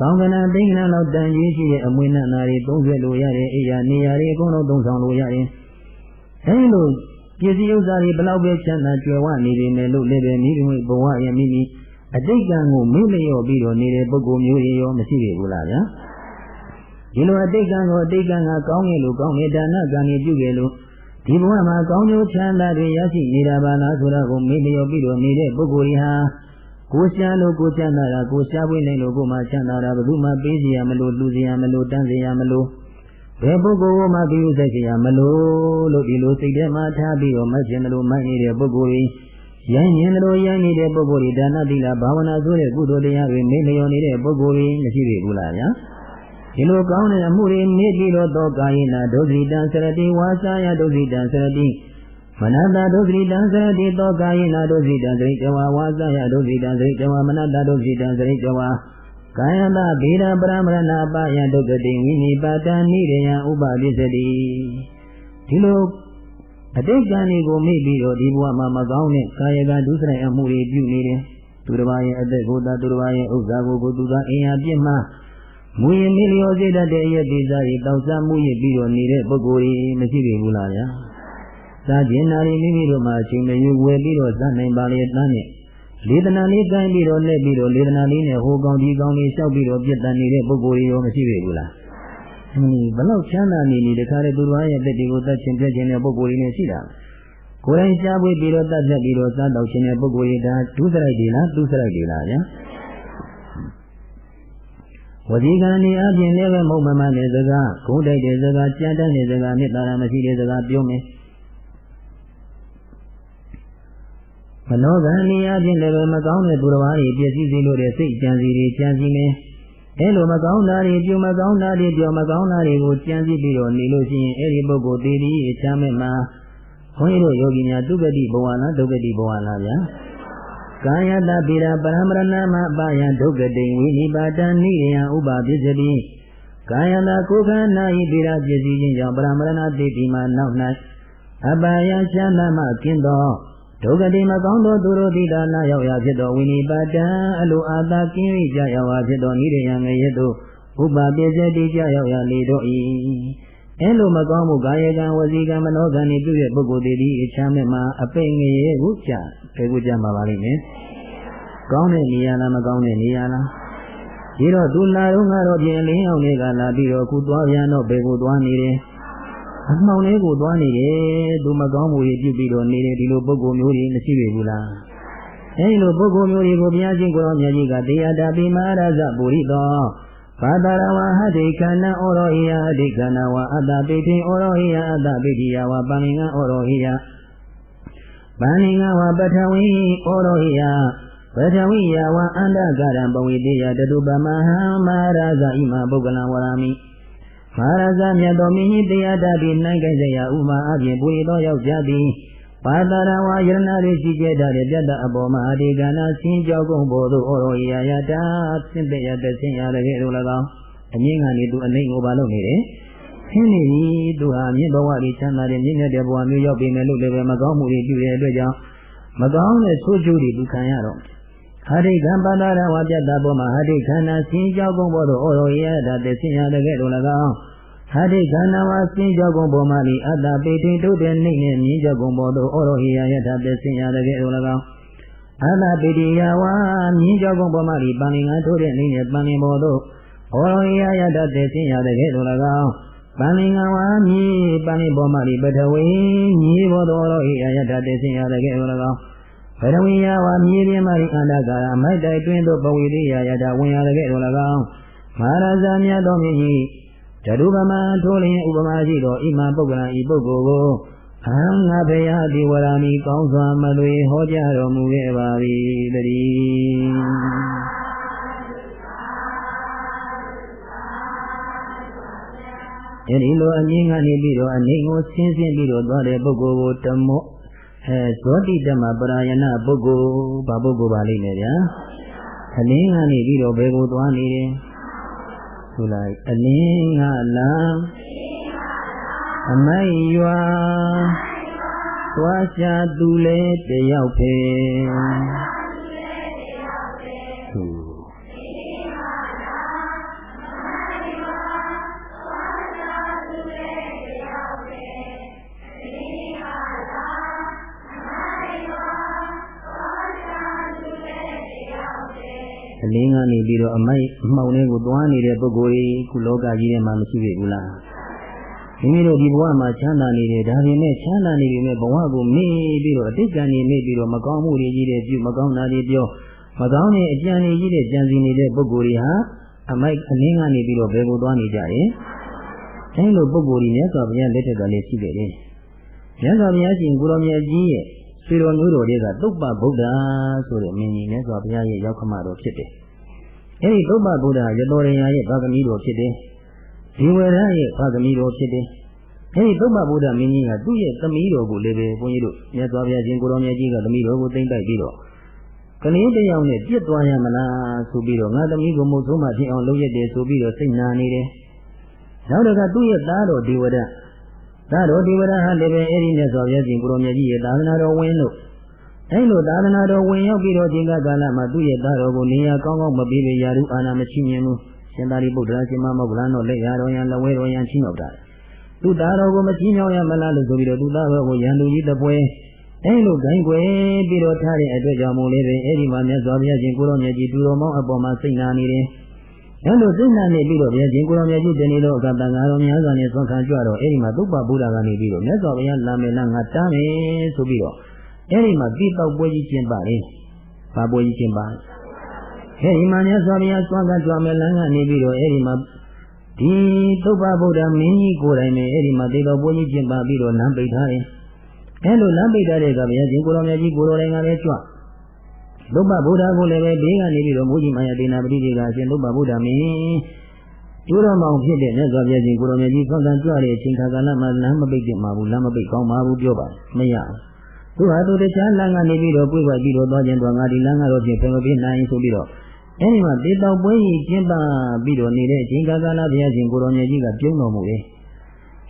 S1: သောင်းကနာသိင်္ဂနာလောက်တန်ကြီးရှိတဲ့အမွေနန္နာတွေသုံးဆွဲလို့ရတယ်အိယာနေရာတွေအကုန်လုံးသုံးဆောင်လို့ရတယ်အဲဒီလိုပစ္စည်းဥစ္စာတွေဘလောက်ပဲချမ်းသာကြွယ်ဝနေပေမဲ့လို့လည်းပဲမိမိဘဝရဲ့မိမိအတိတ်ကံကိုမေ့လျော့ပြီးတော့နေတဲ့ပုဂ္ဂိုလ်မျိုးတွေရောမရှိပြီဘူးလားဗျာ ဒီလိုအတိတ်ကံကိုအတိတ်ကံကကောင်းငယ်လို့ကောင်းတဲ့ဒါနကံတွေပြုခဲ့လို့ဒီဘဝမှာကောင်းကျိုးချမ်းသာတွေရရှိနေတာပါလားဆိုတာကိုမေ့လျော့ပြီးတော့နေတဲ့ပုဂ္ဂိုလ်တွေဟာကိုရှာလို့ကိုချမ်းသာတာကိုရှားပွေးနိုင်လို့ကိုမှချမ်းသာတာဘယ်သူမှပေးစီရမလို့လူစီရမလို့တန်းစီရမလို့ဘယ်ပုဂ္ဂိုလ်ကမှပြီးဥဆိုင်စီရမလို့လို့ဒီလိုစိတ်ထဲမှာထားပြီးတော့မကျင်တယ်လို့မိုက်နေတဲ့ပုဂ္ဂိုလ်ကြီးရိုင်းမြင်တယ်လို့ရိုင်းနေတဲ့ပုဂ္ဂိုလ်တွေဒါနသီလဘာဝနာဆိုတဲ့ကုသိုလ်တရားတွေမေ့လျော်နေတဲ့ပုဂ္ဂိုလ်တွေမရှိပြီဘူးလားဗျာ ဒီလိုကောင်းတဲ့အမှုတွေမေ့ပြီးတော့သောကာယနာဒုစိတံစရတိဝါစာယဒုစိတံစရတိမနတဒုစိတံစရတိသောကာယနာဒုစိတံစရိတဝါဝါစာယဒုစိတံစရိတဝါမနတဒုစိတံစရိတဝါကာယတဗေဒပရမရဏပါယဒုက္ကတိဝိနိပါတနိရယဥပပိစတိဒီလိုအတိတ်ကံတွေကိုမေ့ပြီးတော့ဒီဘဝမှာမကောင်းတဲ့ကာယကဒုစရိုက်အမှုတွေပြုနေတယ်သူတစ်ပါးရဲ့အသက်ကိုယ်သာသူတစ်ပါးရဲ့ဥစ္စာကိုကိုသူသာအင်အားပြည့်မှ မူရင်မေလျောစေတတ်တဲ့အယက်ဒေသတွေတောက်စားမှုရပြီးတော့နေတဲ့ပုဂ္ဂိုလ်တွေမရှိပြီဘူးလားဗျာစားကျင်နာရီမိမိတို့မှာအချိန်မရွေးဝယ်ပြီးတော့စားနိုင်ပါလေတန်းနဲ့လေဒနာလေးကိုင်းပြီးတော့လက်ပြီးတော့လေဒနာလေးနဲ့ဟိုကောင်ဒီကောင်လေးလျှောက်ပြီးတော့ပြစ်တန်နေတဲ့ပုဂ္ဂိုလ်တွေရောမရှိပြီဘူးလားအင်းဘလောက်ချမ်းသာနေနေတခါလေသူတော်ရဲ့တက်တွေကိုတတ်ချင်းပြည့်ချင်းတဲ့ပုဂ္ဂိုလ်တွေနဲ့ရှိတာကိုယ်တိုင်ရှားပွေးပြီးတော့တတ်ဖြတ်ပြီးတော့စားတော့ခြင်းတဲ့ပုဂ္ဂိုလ်တွေဒါဒုစရိုက်တွေလားသူစရိုက်တွေလားဗျာ ဝစီကံနေအပြင်လည်းပဲမဟုတ်မမှန်တဲ့စကားဂုံးတိုက်တဲ့စကားကြမ်းတမ်းတဲ့စကားမေတ္တာမရှိတဲ့စကားပြောမယ်မနောကံနေအပြင်လည်းပဲမကောင်းတဲ့သူတော်ဘာတွေပြည့်စည်စေလို့တဲ့စိတ်ကြံစီတွေကြံစီမယ်အဲလိုမကောင်းတာတွေပြုမကောင်းတာတွေပြောမကောင်းတာတွေကိုကြံစည်ပြီးတော့နေလို့ရှိရင်အဲဒီပုဂ္ဂိုလ်တည်ပြီးအချမ်းမဲ့မှာဘုန်းကြီးတို့ယောဂီများဒုက္ကတိဘဝလားဒုက္ကတိဘဝလားဗျာ ကာယတပိရပရမရဏမပါယဒုက္ကတိဝိနိပါတနိယံဥပပစ္စတိကာယတကိုခန္ဓာဤပိရပစ္စည်းခြင်းကြောင့်ပရမရဏတိတိမှာနောက်၌အပါယချမ်းသာမှကင်းသောဒုက္ကတိမကောင်းသောသူတို့သည်ဒါနာရောက်ရာဖြစ်သောဝိနိပါတံအလိုအာသာကင်း၍ကြရောက်ရာဖြစ်သောနိရိယံငရေတို့ဥပပစ္စတိကြရောက်ရာလေတို့၏ အဲလိုမကောင်းမှုကာယကံဝစီကံမနောကံဤပြုတဲ့ပုဂ္ဂိုလ်တွေဒီအချမ်းမဲ့မှာအပိတ်ငရေကိုကြဘယ်ကိုကြမှာပါလိမ့်မယ်ကောင်းတဲ့နေရာလားမကောင်းတဲ့နေရာလားဒီတော့သူလာတော့ငါတော့ပြင်လင်းအောင်တွေကလာပြီးတော့ခုသွားပြန်တော့ဘယ်ကိုသွားနေတယ်အမှောင်လေးကိုသွားနေတယ်သူမကောင်းမှုတွေပြုပြီးတော့နေတယ်ဒီလိုပုဂ္ဂိုလ်မျိုးတွေမရှိပြီဘူးလားအဲဒီလိုပုဂ္ဂိုလ်မျိုးတွေကိုဘုရားရှင်ကိုရောမြတ်ကြီးကတရားတာပိမာရဇပုရိသော ဘာတရဝဟတိခန္ဓာဩရောဟိယအတိခန္ဓာဝအတ္တပိဋိဩရောဟိယအတ္တပိဋိယဝပန္နိငဩရောဟိယပန္နိငဝပထဝီဩရောဟိယပထဝီယဝအန္တကရံပဝိတေယတတုပမဟံမဟာရဇဣမပုဂ္ဂလံဝရမိမဟာရဇမြတ်တော်မင်းကြီးတရားတတိနိုင်ကြရာဥမာအပြင်ပူရသောယောက်ျားသည် ပါတရဝယရဏရိရှိကျတဲ့ပြတ်တအပေါ်မှာအဒီကနာဆင်းကြောက်ကုန်ပေါ်သို့ဩရောဟိယယတာဆင့်တဲ့ရတဲ့ဆင်းရတဲ့ကဲ့သို့၎င်းအမြင့်ကနေသူအနိုင်ကိုပါလုပ်နေတယ်ဆင်းနေပြီသူဟာမြင့်ဘဝကြီးချမ်းသာတဲ့မြင့်မြတ်တဲ့ဘဝမျိုးရောက်ပြီမယ်လို့လည်းပဲမကောင်းမှုတွေပြုတဲ့အတွက်ကြောင့်မကောင်းတဲ့ဆိုးကျိုးတွေသူခံရတော့ဟာရိကံပါဒရဝပြတ်တာပေါ်မှာဟာရိခန္ဓာဆင်းကြောက်ကုန်ပေါ်သို့ဩရောဟိယတာတဲ့ဆင်းရတဲ့ကဲ့သို့၎င်း ဟာတိခန္ဓာဝါစင်ကြောကုံပေါ်မှာလိအတ္တပေတိတုတဲ့နှိမ့်နဲ့မြင်းကြောကုံပေါ်သို့ဩရောဟိယယထပစ္စင်ရတဲ့ကဲ့သို့၎င်းအတ္တပေတိယဝါမြင်းကြောကုံပေါ်မှာလိပန္နိငါထိုးတဲ့နှိမ့်နဲ့ပန္နိပေါ်သို့ဩရောဟိယယထပစ္စင်ရတဲ့ကဲ့သို့၎င်းပန္နိငါဝါမြင်းပန္နိပေါ်မှာလိပထဝီမြင်းပေါ်သို့ဩရောဟိယယထပစ္စင်ရတဲ့ကဲ့သို့၎င်းဘရဝိယဝါမြေပြင်းမရိအန္တကာရမိုက်တိုက်တွင်သို့ပဝိရိယယတဝင်ရတဲ့ကဲ့သို့၎င်းမဟာရာဇာမြတ်တော်မြတ်ဓ တုပမထိုးလျင်ဥပမာရှိသောဣမပုဂ္ဂလံဤပုဂ္ဂိုလ်ကိုအဟံငါဖေယတိဝရမီကောင်းစွာမလွေဟောကြားတော်မူခဲ့ပါ၏တည်းအဲဒီလိုအငင်းကနေပြီးတော့အနေကိုဆင်းဆင်းပြီးတော့သွားတဲ့ပုဂ္ဂိုလ်ကိုတမောအဲဇောတိတမပရာယနာပုဂ္ဂိုလ်ဘာပုဂ္ဂိုလ်ပါလိမ့်မယ်ဗျာအလင်းကနေပြီးတော့ဘယ်ကိုသွားနေတယ် ဆိုလိုက်အလင်းကလားအမိုက်ရွာသွားရှာသူလေတယောက်ပဲ အလင်းကနေပြီးတော့အမိုက်အမှောင်တွေကိုသွားနေတဲ့ပုဂ္ဂိုလ်ကြီးခုလောကကြီးထဲမှာမရှိပြီဘူးလားမိမိတို့ဒီဘဝမှာချမ်းသာနေတယ်ဒါပေမဲ့ချမ်းသာနေပြီမဲ့ဘဝကိုမေ့ပြီးတော့အတိတ်ကံနေမေ့ပြီးတော့မကောင်းမှုတွေကြီးတဲ့ပြုမကောင်းတာတွေပြောမကောင်းတဲ့အကြံတွေကြီးတဲ့ကြံစီနေတဲ့ပုဂ္ဂိုလ်တွေဟာအမိုက်အလင်းကနေပြီးတော့ဘယ်ကိုသွားနေကြရဲ့အဲလိုပုဂ္ဂိုလ်ကြီးမြတ်စွာဘုရားလက်ထက်ကလည်းရှိခဲ့တယ်မြတ်စွာဘုရားရှင်ကိုရောင်မြတ်ကြီးရဲ့ ဆွေတော်မျိုးတော်တွေကသုပ္ပဗုဒ္ဓဆိုတဲ့မင်းကြီးမြတ်စွာဘုရားရဲ့ရောက်ခမတော်ဖြစ်တယ်။အဲဒီသုပ္ပဗုဒ္ဓရတော်ရင်ရဲ့ဘာသမီးတော်ဖြစ်တယ်။ဒီဝရရဲ့ဘာသမီးတော်ဖြစ်တယ်။အဲဒီသုပ္ပဗုဒ္ဓမင်းကြီးကသူ့ရဲ့သမီးတော်ကိုလည်းပဲဘုန်းကြီးတို့မြတ်စွာဘုရားရှင်ကိုရောင်မြတ်ကြီးကသမီးတော်ကိုသိမ့်တိုက်ပြီးတော့ကလေးတယောက်နဲ့ပြစ်သွားရမလားဆိုပြီးတော့ငါသမီးကိုမုတ်ဆိုးမှဖြစ်အောင်လုပ်ရတယ်ဆိုပြီးတော့စိတ်နာနေတယ်။နောက်တကသူ့ရဲ့သားတော်ဒီဝရ သာတော်ဒီဝရဟလည်းပဲအဲ့ဒီမြတ်စွာဘုရားရှင်ကိုရောမြတ်ကြီးရဲ့သာသနာတော်ဝင်လို့အဲ့လိုသာသနာတော်ဝင်ရောက်ပြီးတော့ဒီကကာလမှာသူ့ရဲ့သားတော်ကိုနေရာကောင်းကောင်းမပေးပေရာထူးအာဏာမရှိမြင်ဘူးရှင်သာရိပုတ္တရာရှင်မမောဂလန်တော်လက်ရတော်ရန်လက်ဝဲတော်ရန်ချင်းရောက်တာသူ့သားတော်ကိုမချင်းမြောက်ရမလားလို့ဆိုပြီးတော့သူ့သားတော်ကိုရန်သူကြီးတပွဲအဲ့လိုဂိုင်းွယ်ပြီးတော့ထားတဲ့အတွက်ကြောင့်မို့လေးပဲအဲ့ဒီမှာမြတ်စွာဘုရားရှင်ကိုရောမြတ်ကြီးသူတော်မောင်းအပေါ်မှာစိတ်နာနေတယ် အဲလိုသိနာနေပြီးတော့ဘုရားရှင်ကိုရောင်မြတ်ကြီးတနေ့တော့အကတန်ဃာတော်များစွာနဲ့သွန်ခံကြတော့အဲဒီမှာသုပ္ပဗုဒ္ဓကနေပြီးတော့မြတ်စွာဘုရားလာမယ်လားငါတားမယ်ဆိုပြီးတော့အဲဒီမှာတိတောက်ပွဲကြီးကျင်းပတယ်။ဘာပွဲကြီးကျင်းပအဲဒီမှာမြတ်စွာဘုရားသွန်ခံကြမယ်လားကနေပြီးတော့အဲဒီမှာဒီသုပ္ပဗုဒ္ဓမင်းကြီးကိုယ်တိုင်နဲ့အဲဒီမှာတိတောက်ပွဲကြီးကျင်းပပြီးတော့လမ်းပိတ်ထားတယ်။အဲလိုလမ်းပိတ်ထားတဲ့ကဘုရားရှင်ကိုရောင်မြတ်ကြီးကိုယ်တော်တိုင်ကလည်းကြွ လုပ္ပဗုဒ္ဓကိုလည်းပဲဘေးကနေပြီးတော့မူကြီးမာယဒေနာပတိတွေကအရှင်လုပ္ပဗုဒ္ဓမင်းကျိုးတော်မောင်ဖြစ်တဲ့မြတ်စွာဘုရားရှင်ကိုရောင်မြတ်ကြီးဖောက်တန်ကြွတဲ့အချိန်ခါကာလမှာလမ်းမပိတ်တင်ပါဘူးလမ်းမပိတ်ကောင်းပါဘူးပြောပါမရဘူးသူဟာသူတခြားလမ်းကနေပြီးတော့ပြွေပွားပြီးတော့သွားခြင်းတော့ငါဒီလမ်းကတော့ဖြင့်ဖယ်မပြေးနိုင်ဆိုပြီးတော့အဲဒီမှာတေတောက်ပွဲကြီးကျင်းပပြီးတော့နေတဲ့အချိန်ကာလဘုရားရှင်ကိုရောင်မြတ်ကြီးကပြုံးတော်မူတယ်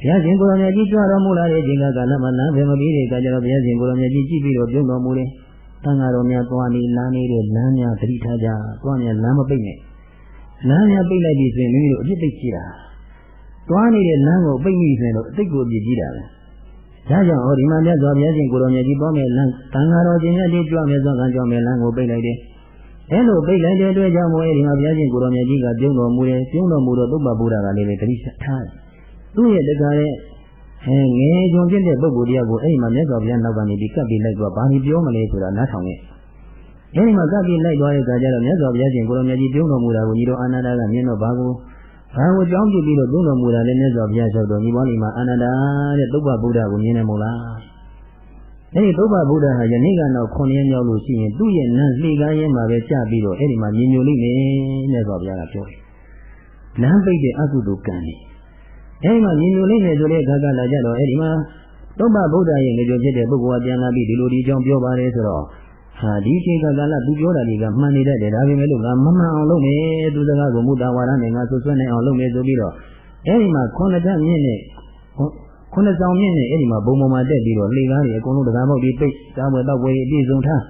S1: ဘုရားရှင်ကိုရောင်မြတ်ကြီးကြွတော်မူလာတဲ့အချိန်ကာလမှာလမ်းဖယ်မပြေးတဲ့အခါကျတော့ဘုရားရှင်ကိုရောင်မြတ်ကြီးကြည့်ပြီးတော့ပြုံးတော်မူတယ် တန်ဃာတော်များသွားနေလမ်းနေတဲ့လမ်းများသတိထားကြသွားမြလမ်းမပိတ်နဲ့လမ်းများပိတ်လိုက်ပြီဆိုရင်မိမိတို့အပြစ်သိကြည့်တာသွားနေတဲ့လမ်းကိုပိတ်မိဆိုရင်တော့အသိကိုအပြစ်ကြည့်တာပဲဒါကြောင့်ဟောဒီမှာမြတ်စွာဘုရားရှင်ကိုရောင်မြတ်ကြီးပေါ်မဲ့လမ်းတန်ဃာတော်ရှင်မြတ်ကြီးကြွမယ်သောကံကြွမယ်လမ်းကိုပိတ်လိုက်တယ်အဲလိုပိတ်လိုက်တဲ့အတွက်ကြောင့်မို့အဲဒီမှာဘုရားရှင်ကိုရောင်မြတ်ကြီးကပြုံးတော်မူတယ်ပြုံးတော်မူတော့သုဘဗုဒ္ဓကလည်းသတိထားတယ်သူ့ရဲ့တခါရဲ့ အဲငယ်ကြုံဖြစ်တဲ့ပုဂ္ဂိုလ်တရားကိုအဲ့ဒီမှာမြတ်စွာဘုရားနောက်ကနေပြီးကပ်ပြီးလိုက်တော့ဘာလို့ပြောမလဲဆိုတာနားထောင်ရဲ့အဲ့ဒီမှာကပ်ပြီးလိုက်သွားတဲ့အခါကျတော့မြတ်စွာဘုရားရှင်ကိုရောမြတ်ကြီးပြုံးတော်မူတာကိုညီတော်အာနန္ဒာကမြင်တော့ဘာကိုဘာကိုကြောင်းပြပြီးတော့ပြုံးတော်မူတာလဲမြတ်စွာဘုရားလျှောက်တော်ညီပေါ်လီမှာအာနန္ဒာတဲ့သုဘဗုဒ္ဓကိုမြင်တယ်မို့လားအဲ့ဒီသုဘဗုဒ္ဓဟာယနေ့ကတော့9ရက်မြောက်လို့ရှိရင်သူ့ရဲ့နန်းလှေကားရဲမှာပဲကြာပြီးတော့အဲ့ဒီမှာမြင်ညိုလိမ့်မယ်မြတ်စွာဘုရားကပြောတယ်လမ်းပိတ်တဲ့အကုသိုလ်ကံတွေ အဲဒီမှာမြင်လို့လိမ့်မယ်ဆိုတဲ့ခါကလာကြတော့အဲဒီမှာသုဘဗုဒ္ဓရဲ့ငကြွဖြစ်တဲ့ပုဂ္ဂိုလ်ကပြန်လာပြီးဒီလိုဒီကြောင့်ပြောပါတယ်ဆိုတော့ဟာဒီချိန်ကကာလသူပြောတာတွေကမှန်နေတတ်တယ်ဒါပေမဲ့လို့ငါမမှန်အောင်လုပ်မယ်သူစကားကိုမူတာဝါဒနဲ့ငါဆွဆွနိုင်အောင်လုပ်မယ်ဆိုပြီးတော့အဲဒီမှာခုနှစ်တက်မြင့်နဲ့ခုနှစ်ဆောင်မြင့်နဲ့အဲဒီမှာဘုံပေါ်မှာတက်ပြီးတော့လေကားတွေအကုန်လုံးတကားပေါက်တွေပိတ်စားပွဲတော့ပွဲအပြည့်စုံထား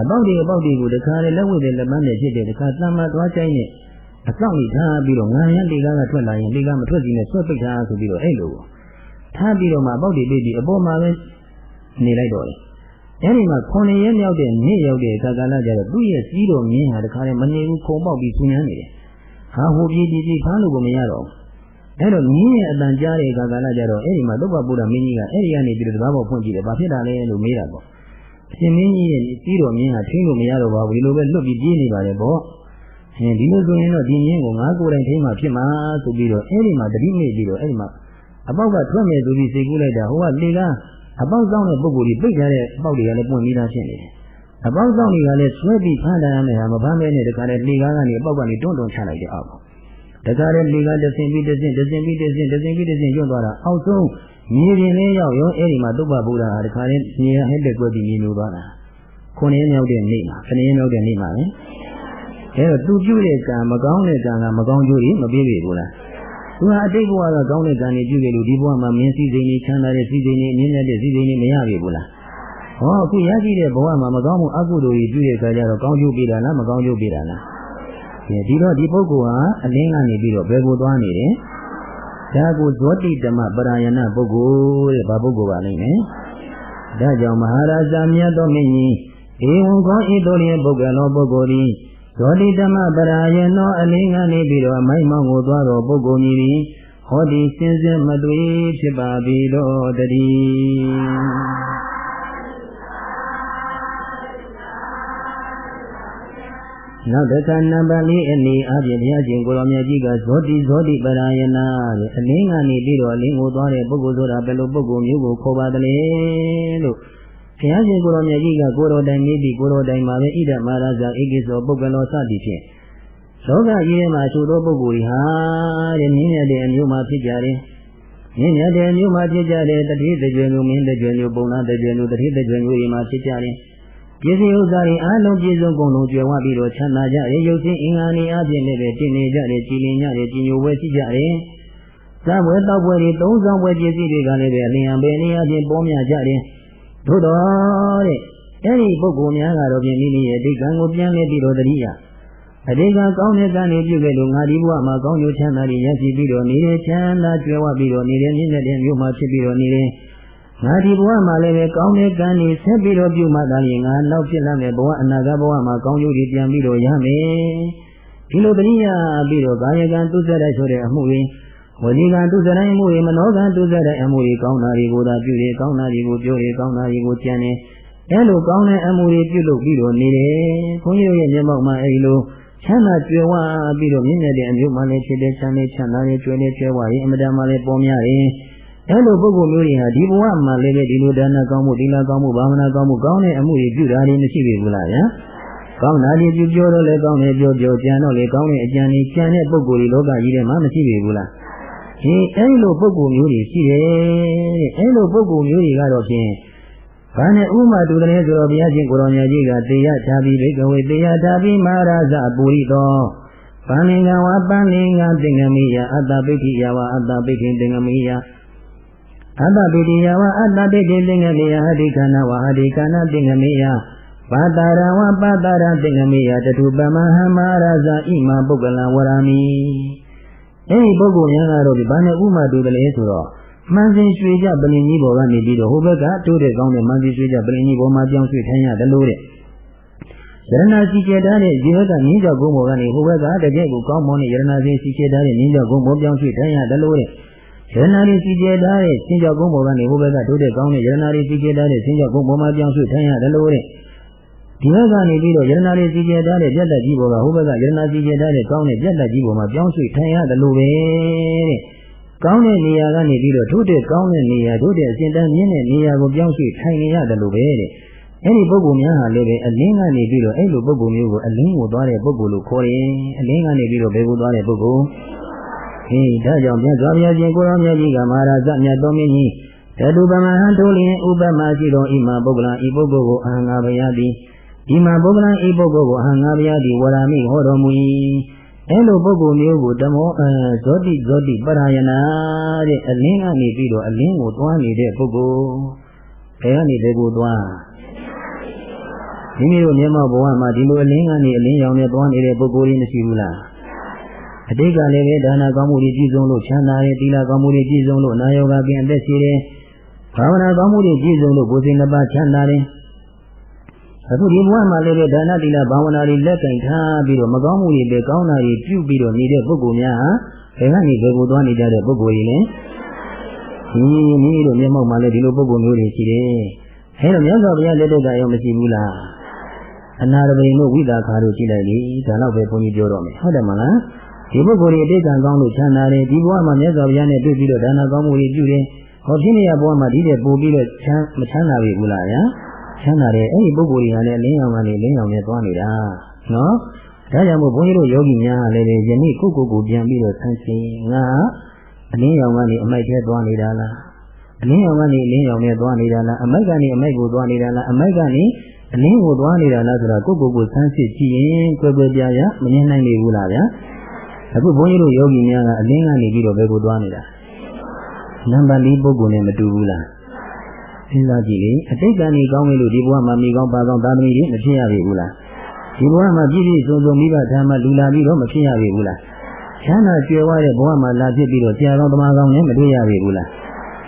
S1: အပေါက်တွေအပေါက်တွေကိုတခါလေလက်ဝဲတဲ့လက်မနဲ့ဖြစ်တဲ့တခါတမ်းမသွားချိုင်းနဲ့ အဆောင်ကြီးထားပြီးတော့ငါရန်လေကားကထွက်လာရင်လေကားမထွက်စီနဲ့ဆွဲပိတ်ထားဆိုပြီးတော့အဲ့လိုထားပြီးတော့မှပေါက်တွေပိတ်ပြီးအပေါ်မှာပဲနေလိုက်တော့တယ်အဲဒီမှာခုနှစ်ရက်မြောက်တဲ့နေ့ရောက်တဲ့အခါကလည်းကျတော့သူ့ရဲ့စီးတော်မြင်းဟာတခါတည်းမနေဘူးခုံပေါက်ပြီးဆင်းရနေတယ်ဟာဟိုပြေးပြေးပြေးဖားလို့ကိုမရတော့အဲ့တော့မြင်းရဲ့အတန်ကြားတဲ့အခါကလည်းကျတော့အဲ့ဒီမှာသုဘဗုဒ္ဓမင်းကြီးကအဲ့ဒီကနေပြီးတော့တဘာပေါက်ဖွင့်ကြည့်တယ်ဘာဖြစ်တာလဲလို့မေးတာပေါ့အရှင်မင်းကြီးရဲ့စီးတော်မြင်းဟာထိလို့မရတော့ပါဘူးဒီလိုပဲလွတ်ပြီးပြေးနေပါတယ်ပေါ့ အင်းဒီလိုဆိုရင်တော့ဒီမြင်းကိုငါကိုယ်တိုင်ထိမှဖြစ်မှာဆိုပြီးတော့အဲ့ဒီမှာတတိမိပြီးတော့အဲ့ဒီမှာအပေါက်ကထွက်မယ်ဆိုပြီးစိတ်ကူးလိုက်တာဟိုကလေကအပေါက်ဆောင်တဲ့ပုံကိုယ်ကြီးပိတ်ထားတဲ့အပေါက်တွေကလည်းပွင့်ပြီးသားဖြစ်နေတယ်အပေါက်ဆောင်တွေကလည်းဆွဲပြီးဖမ်းတယ်ရမယ်ဟာမဖမ်းမဲနဲ့တခါလေလေကားကနေအပေါက်ကနေတွန်းတွန်းချလိုက်တဲ့အောက်တခါတည်းလေကတဆင်ပြီးတဆင်တဆင်ပြီးတဆင်တဆင်ပြီးတဆင်ကျွတ်သွားတာအောက်ဆုံးမြေပြင်လေးရောက်ရောအဲ့ဒီမှာတုပ္ပဗုဒ္ဓဟာတခါတည်းမြေဟဲ့တဲ့ကွက်ပြီးမြေမျိုးသွားတာခုနှစ်ရက်မြောက်တဲ့နေ့မှာခဏရက်မြောက်တဲ့နေ့မှာလေ အဲ့တော့သူပြုတဲ့ကံမကောင်းတဲ့ကံကမကောင်းကျိုးတွေမပြေးပြီဘူးလားသူဟာအတိတ်ဘဝကကောင်းတဲ့ကံတွေပြုခဲ့လို့ဒီဘဝမှာမင်းစည်းစိမ်ကြီးချမ်းသာတဲ့စည်းစိမ်ကြီးအမြင့်မြတ်တဲ့စည်းစိမ်ကြီးမရပြီဘူးလားဟောအခုရရှိတဲ့ဘဝမှာမကောင်းမှုအကုသိုလ်ကြီးပြုတဲ့အခါကျတော့ကောင်းကျိုးပေးတာလားမကောင်းကျိုးပေးတာလားဒီတော့ဒီပုဂ္ဂိုလ်ဟာအလင်းကနေပြီးတော့ဘယ်ကိုသွားနေတယ်ဒါကိုဇောတိတမပရာယနာပုဂ္ဂိုလ်တဲ့ဘာပုဂ္ဂိုလ်ပါလိမ့်မယ်ဒါကြောင့်မဟာရာဇာမြတ်တော်မင်းကြီးဧဝံခောဣတောရိယပုဂ္ဂလောပုဂ္ဂိုလ်သည် ဇောတိတမပရာယနောအလင်းကနေပြီးတော့မိုက်မောင်ကိုသွားတော်ပုဂ္ဂိုလ်မည်သည်ဟောဒီစင်စစ်မတွေ့ဖြစ်ပါပြီတော့တည်းနောက်တစ်ခါနံပါတ်၄အနည်းအပြင်ဘုရားရှင်ကိုရောင်မြတ်ကြီးကဇောတိဇောတိပရာယနာတဲ့အလင်းကနေပြီးတော့အလင်းကိုသွားတဲ့ပုဂ္ဂိုလ်ဆိုတာဘယ်လိုပုဂ္ဂိုလ်မျိုးကိုခေါ်ပါသလဲလို့ ဘုရားရှင်ကိုရောင်မြတ်ကြီးကကိုရောတိုင်နေပြီးကိုရောတိုင်မှာပဲဣဒမာရဇာဧကိသောပုဂ္ဂလောစသည်ဖြင့်လောကကြီးထဲမှာသူသောပုဂ္ဂိုလ်တွေဟာတဲ့မြင့်မြတ်တဲ့အမျိုးမှဖြစ်ကြတယ်မြင့်မြတ်တဲ့အမျိုးမှဖြစ်ကြတယ်တတိတကြွယ်မျိုးမင်းတကြွယ်မျိုးပုံနာတကြွယ်မျိုးတတိတကြွယ်မျိုးတွေမှာဖြစ်ကြတယ်ပစ္စည်းဥစ္စာတွေအားလုံးပြည့်စုံကုန်လုံးကျွယ်ဝပြီးတော့ချမ်းသာကြတယ်ရုပ်ဆင်းအင်္ဂါနေအပြင်လည်းပဲတည်နေကြတယ်ကြည်လင်ကြတယ်ကြည်ညိုဝဲရှိကြတယ်စားပွဲတောက်ပွဲတွေသုံးဆောင်ပွဲပစ္စည်းတွေကလည်းပဲအလျံပဲနေအပြင်ပေါ်များကြတယ် သို့တော်တဲ့အဲ့ဒီပုဂ္ဂိုလ်များကတော့ပြင်မိမိရဲ့ဒိဋ္ဌံကိုပြန်လဲပြီးတော့တတိယအတိတ်ကကောင်းတဲ့ကံတွေပြုခဲ့လို့ငါဒီဘဝမှာကောင်းကျိုးချမ်းသာတွေရရှိပြီးတော့နေတဲ့ချမ်းသာကြွယ်ဝပြီးတော့နေတဲ့မြင့်တဲ့မြို့မှာဖြစ်ပြီးတော့နေတဲ့ငါဒီဘဝမှာလည်းပဲကောင်းတဲ့ကံတွေဆက်ပြီးတော့ပြုမှသာလျှင်ငါနောက်ဖြစ်လာမယ့်ဘဝအနာဂတ်ဘဝမှာကောင်းကျိုးတွေပြန်ပြီးတော့ရမယ်ဒီလိုတတိယပြီးတော့ကာယကံသူစတဲ့ဆိုတဲ့အမှုတွေ ဝစီကံသူစတဲ့အမှုတွေမနောကံသူစတဲ့အမှုတွေကောင်းတာတွေကိုသာပြုတယ်ကောင်းတာတွေကိုပြောတယ်ကောင်းတာတွေကိုကြံတယ်အဲလိုကောင်းတဲ့အမှုတွေပြုလုပ်ပြီးတော့နေတယ်ခွန်ကြီးတို့ရဲ့မျက်မှောက်မှာအဲဒီလိုချမ်းသာကြွယ်ဝပြီးတော့မြင့်မြတ်တဲ့အမျိုးမှလည်းဖြစ်တဲ့ချမ်းသာချမ်းသာရဲ့ကြွယ်တဲ့ကြွယ်ဝရဲ့အမတန်မှလည်းပေါ်များတယ်အဲလိုပုဂ္ဂိုလ်မျိုးတွေဟာဒီဘဝမှာလည်းပဲဒီလိုဒါနကောင်းမှုဒီလကောင်းမှုဘာဝနာကောင်းမှုကောင်းတဲ့အမှုတွေပြုတာတွေမရှိပြီဘူးလားဗျာကောင်းတာတွေပြုပြောတော့လည်းကောင်းတယ်ပြောပြောကြံတော့လည်းကောင်းတဲ့အကြံတွေကြံတဲ့ပုဂ္ဂိုလ်တွေလောကကြီးထဲမှာမရှိပြီဘူးလား ဒီအဲလိုပုဂ္ဂိုလ်မျိုးတွေရှိတယ်တဲ့အဲလိုပုဂ္ဂိုလ်မျိုးတွေကတော့ဖြင့်ဘာနဲ့ဥမာတူတယ်ဆိုတော့ဘုရားရှင်ကိုရောင်မြတ်ကြီးကတေယထာပိဘိကဝေတေယထာပိမဟာရဇပူရိသောပန္လင်္ဂဝပန္လင်္ဂသင်္ကမိယအတ္တပိဋ္ဌိယဝအတ္တပိဋ္ဌိသင်္ကမိယအတ္တပိတိယဝအတ္တပိတိသင်္ကမေယဟတိခန္ဓဝဟတိခန္ဓသင်္ကမေယပါတာရဝပါတာရသင်္ကမေယတထုပမဟမရဇာဣမပုဂ္ဂလံဝရမီ အဲဒီပုဂ္ဂိုလ်များကတော့ဒီဘာနဲ့ဥမာတူတယ်လဲဆိုတော့မှန်စင်ရွှေကြပလင်ကြီးပေါ်ကနေပြီးတော့ဟိုဘက်ကတိုးတဲ့ကောင်းတဲ့မှန်စင်ရွှေကြပလင်ကြီးပေါ်မှာပြောင်းရွှေ့ထိုင်ရတယ်လို့တဲ့ယရနာစီကျဲထားတဲ့ဒီဘက်ကမြင်းကြောက်ကုန်းပေါ်ကနေဟိုဘက်ကတကယ့်ကိုကောင်းမွန်တဲ့ယရနာစီစီကျဲထားတဲ့မြင်းကြောက်ကုန်းပေါ်ပြောင်းရွှေ့ထိုင်ရတယ်လို့တဲ့ရဏာရီစီကျဲထားတဲ့ဆင်းကြောက်ကုန်းပေါ်ကနေဟိုဘက်ကတိုးတဲ့ကောင်းတဲ့ရဏာရီစီကျဲထားတဲ့ဆင်းကြောက်ကုန်းပေါ်မှာပြောင်းရွှေ့ထိုင်ရတယ်လို့တဲ့ ဒီဘက်ကနေပြီးတော့ယရဏာရီစီကျဲထားတဲ့ပြတ်တက်ကြီးပေါ်ကဟိုဘက်ကယရဏာစီကျဲထားတဲ့ကောင်းတဲ့ပြတ်တက်ကြီးပေါ်မှာပြောင်းရွှေ့ထိုင်ရတယ်လို့ပဲတဲ့ကောင်းတဲ့နေရာကနေပြီးတော့ထိုးတဲ့ကောင်းတဲ့နေရာထိုးတဲ့အစဉ်တန်းမြင့်တဲ့နေရာကိုပြောင်းရွှေ့ထိုင်နေရတယ်လို့ပဲတဲ့အဲ့ဒီပုဂ္ဂိုလ်များဟာလည်းပဲအလင်းကနေပြီးတော့အဲ့လိုပုဂ္ဂိုလ်မျိုးကိုအလင်းကိုသွားတဲ့ပုဂ္ဂိုလ်လို့ခေါ်တယ်အလင်းကနေပြီးတော့ဘယ်ကိုသွားတဲ့ပုဂ္ဂိုလ်ဟေးဒါကြောင့်မြတ်စွာဘုရားရှင်ကိုရောမြတ်ကြီးကမဟာရာဇမြတ်တော်မင်းကြီးတတုပမဟံထိုလျင်ဥပမရှိတော်ဣမပုဂ္ဂလံဤပုဂ္ဂိုလ်ကိုအဟံငါဘုရားသည် ဤမှာပုဂ္ဂလံဤပုဂ္ဂိုလ်ကိုအဟံငါဘုရားသည်ဝရမိဟောတော်မူ၏အဲလိုပုဂ္ဂိုလ်မျိုးကိုဓမ္မောအဲဇောတိဇောတိပရယနာတဲ့အလင်းကနေပြီးတော့အလင်းကိုသွားနေတဲ့ပုဂ္ဂိုလ်ဘယ်ကနေဘယ်ကိုသွားမိမိတို့မျက်မှောက်ဘဝမှာဒီလိုအလင်းကနေအလင်းရောင်နဲ့သွားနေတဲ့ပုဂ္ဂိုလ်ကြီးမရှိဘူးလားအတိတ်ကလည်းပဲဒါနကောင်းမှုတွေပြည့်စုံလို့ချမ်းသာတယ်သီလကောင်းမှုတွေပြည့်စုံလို့နာယောဂကင်းအသက်ရှိတယ်ဘာဝနာကောင်းမှုတွေပြည့်စုံလို့ကိုယ်စိတ်နှစ်ပါးချမ်းသာတယ် အခုဒီဘဝမှာလည်းပဲဒါနသီလဘာဝနာတွေလက်ကင်ထားပြီးတော့မကောင်းမှုတွေပဲကောင်းတာတွေပြုပြီးတော့နေတဲ့ပုဂ္ဂိုလ်များဟာဘယ်ကနေဘယ်ကိုသွားနေကြတဲ့ပုဂ္ဂိုလ်ကြီးလဲဒီမိမိတို့မျက်မှောက်မှာလည်းဒီလိုပုဂ္ဂိုလ်မျိုးတွေရှိတယ်အဲဒါမြတ်စွာဘုရားလက်ထက်ကရောမရှိဘူးလားအနာရပရိတို့ဝိသခါတို့ကြည့်လိုက်လေဒါတော့ပဲဘုန်းကြီးပြောတော့မယ်ဟုတ်တယ်မလားဒီပုဂ္ဂိုလ်တွေအတိတ်ကံကောင်းလို့ချမ်းသာတယ်ဒီဘဝမှာမြတ်စွာဘုရားနဲ့တွေ့ပြီးတော့ဒါနကောင်းမှုတွေပြုတယ်ဟောဖြစ်နေရဘဝမှာဒီတဲ့ပို့ပြီးတော့ချမ်းမချမ်းသာပြီဘူးလားဗျာ ချမ်းသာတယ်အဲ့ဒီပုဂ္ဂိုလ်တွေဟာလည်းလင်းရောင်ကနေလင်းရောင်နဲ့သွားနေတာနော်ဒါကြောင့်မို့ဘုန်းကြီးတို့ယောဂီများကလည်းယနေ့ကိုကိုကိုပြန်ပြီးတော့ဆန်းရှင်းငါအလင်းရောင်ကနေအမိုက်ထဲသွားနေတာလားအလင်းရောင်ကနေအလင်းရောင်နဲ့သွားနေတာလားအမိုက်ကနေအမိုက်ကိုသွားနေတာလားအမိုက်ကနေအလင်းကိုသွားနေတာလားဆိုတော့ကိုကိုကိုဆန်းစစ်ကြည့်ရင်ကွယ်ကွယ်ပြားပြားမမြင်နိုင်နေဘူးလားဗျာအခုဘုန်းကြီးတို့ယောဂီများကအလင်းကနေပြီးတော့ဘယ်ကိုသွားနေတာနံပါတ်၄ပုဂ္ဂိုလ်နဲ့မတူဘူးလား စဉ်းစားကြည့်လေအတိတ်ကနေကောင်းပြီလို့ဒီဘဝမှာမိကောင်းပါကောင်းသာသမီတွေမဖြစ်ရပြီဘူးလားဒီဘဝမှာပြည့်ပြည့်စုံစုံမိဘဓမ္မလူလာပြီးတော့မဖြစ်ရပြီဘူးလားချမ်းသာကြွယ်ဝတဲ့ဘဝမှာလာဖြစ်ပြီးတော့ဆရာကောင်းတမန်ကောင်းနဲ့မတွေ့ရပြီဘူးလား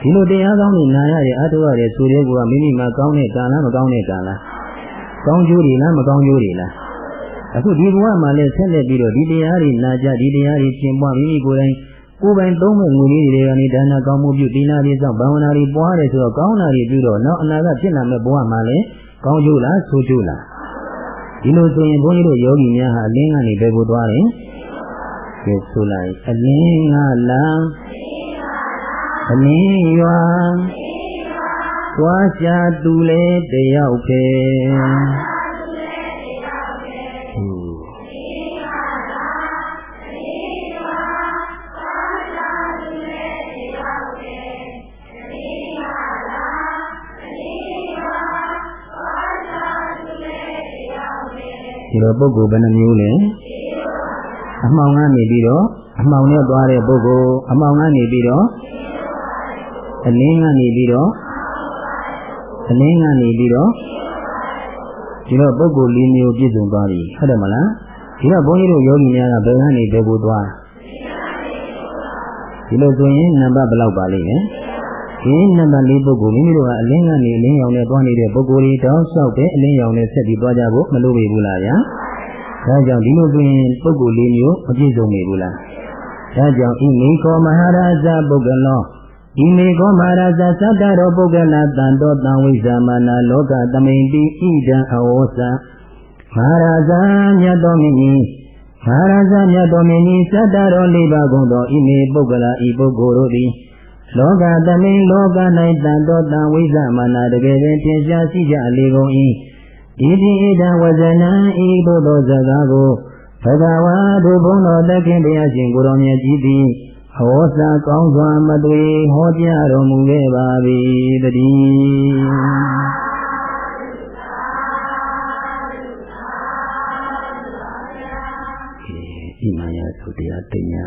S1: ဒီလိုတရားကောင်းတွေနာရတဲ့အထုရတဲ့ဆိုတဲ့ကူကမိမိမှာကောင်းတဲ့ကာလမကောင်းတဲ့ကာလကောင်းကျိုးတွေလားမကောင်းကျိုးတွေလားအခုဒီဘဝမှာလည်းဆက်လက်ပြီးတော့ဒီတရားတွေနာကြဒီတရားတွေကျင့်ပွားမိမိကိုယ်တိုင် ကိုယ်ပိုင်သုံးမဲ့ငွေလေးတွေကနေဒါနကောင်းမှုပြုဒီနာတွေစောင့်ဘာဝနာတွေပွားတယ်ဆိုတော့ကောင်းတာတွေပြုတော့နောက်အနာဂတ်ဖြစ်လာမဲ့ဘဝမှာလည်းကောင်းကျိုးလားဆိုးကျိုးလားဒီလိုဆိုရင်ဘုန်းကြီးတို့ယောဂီများဟာအလင်းကနေဘယ်ကိုသွားတယ်ကဲဆိုလိုက်အလင်းကလားအလင်းရွာသွားရှာသူလေတယောက်ပဲ ဒီလိုပုဂ္ဂိုလ်ဘယ်နှမျိုးလဲအမှောင်ကနေပြီးတော့အမှောင်နဲ့သွားတဲ့ပုဂ္ဂိုလ်အမှောင်ကနေပြီးတော့အလင်းကနေပြီးတော့အလင်းကနေပြီးတော့ဒီတော့ပုဂ္ဂိုလ်၄မျိုးပြည့်စုံသွားပြီဟုတ်တယ်မလားဒီတော့ဘုန်းကြီးတို့ယောဂီများကဘယ်ကနေဘယ်ကိုသွားဒီလိုဆိုရင်နံပါတ်ဘယ်လောက်ပါလိမ့်မယ် ဒီနံပါတ်၄ပုဂ္ဂိုလ်မိမိတို့ကအလင်းကနေအလင်းရောင်နဲ့သွားနေတဲ့ပုဂ္ဂိုလ်တွေတောင်းလျှောက်တဲ့အလင်းရောင်နဲ့ဆက်ပြီးသွားကြဖို့မလိုပေဘူးလားဗျာဒါကြောင့်ဒီလိုဆိုရင်ပုဂ္ဂိုလ်၄မျိုးမပြည့်စုံနေဘူးလားဒါကြောင့်ဤမိခောမဟာရာဇပုဂ္ဂလောဤမေခောမဟာရာဇသတ္တရောပုဂ္ဂလတန်တောတံဝိဇာမနာလောကသမိန်တိဣဒံအဝောစမဟာရာဇမြတ်တော်မင်းကြီးမဟာရာဇမြတ်တော်မင်းကြီးသတ္တရောလေးပါးကုန်သောဤမေပုဂ္ဂလဤပုဂ္ဂိုလ်တို့သည် လောကသမိန်လောက၌တန်တောတံဝိဇာမနာတကယ်ပင်ထင်ရှားရှိကြလေကုန်၏ဤတိဣဒံဝဇနံဤသို့သောစကားကိုဘဂဝါတို့ဘုန်းတော်သခင်တရားရှင်ကိုတော်မြတ်ကြီးသည်ဟောစာကောင်းစွာမသွေဟောကြားတော်မူခဲ့ပါ၏တည်းဣမယသုတရားတင်ညာ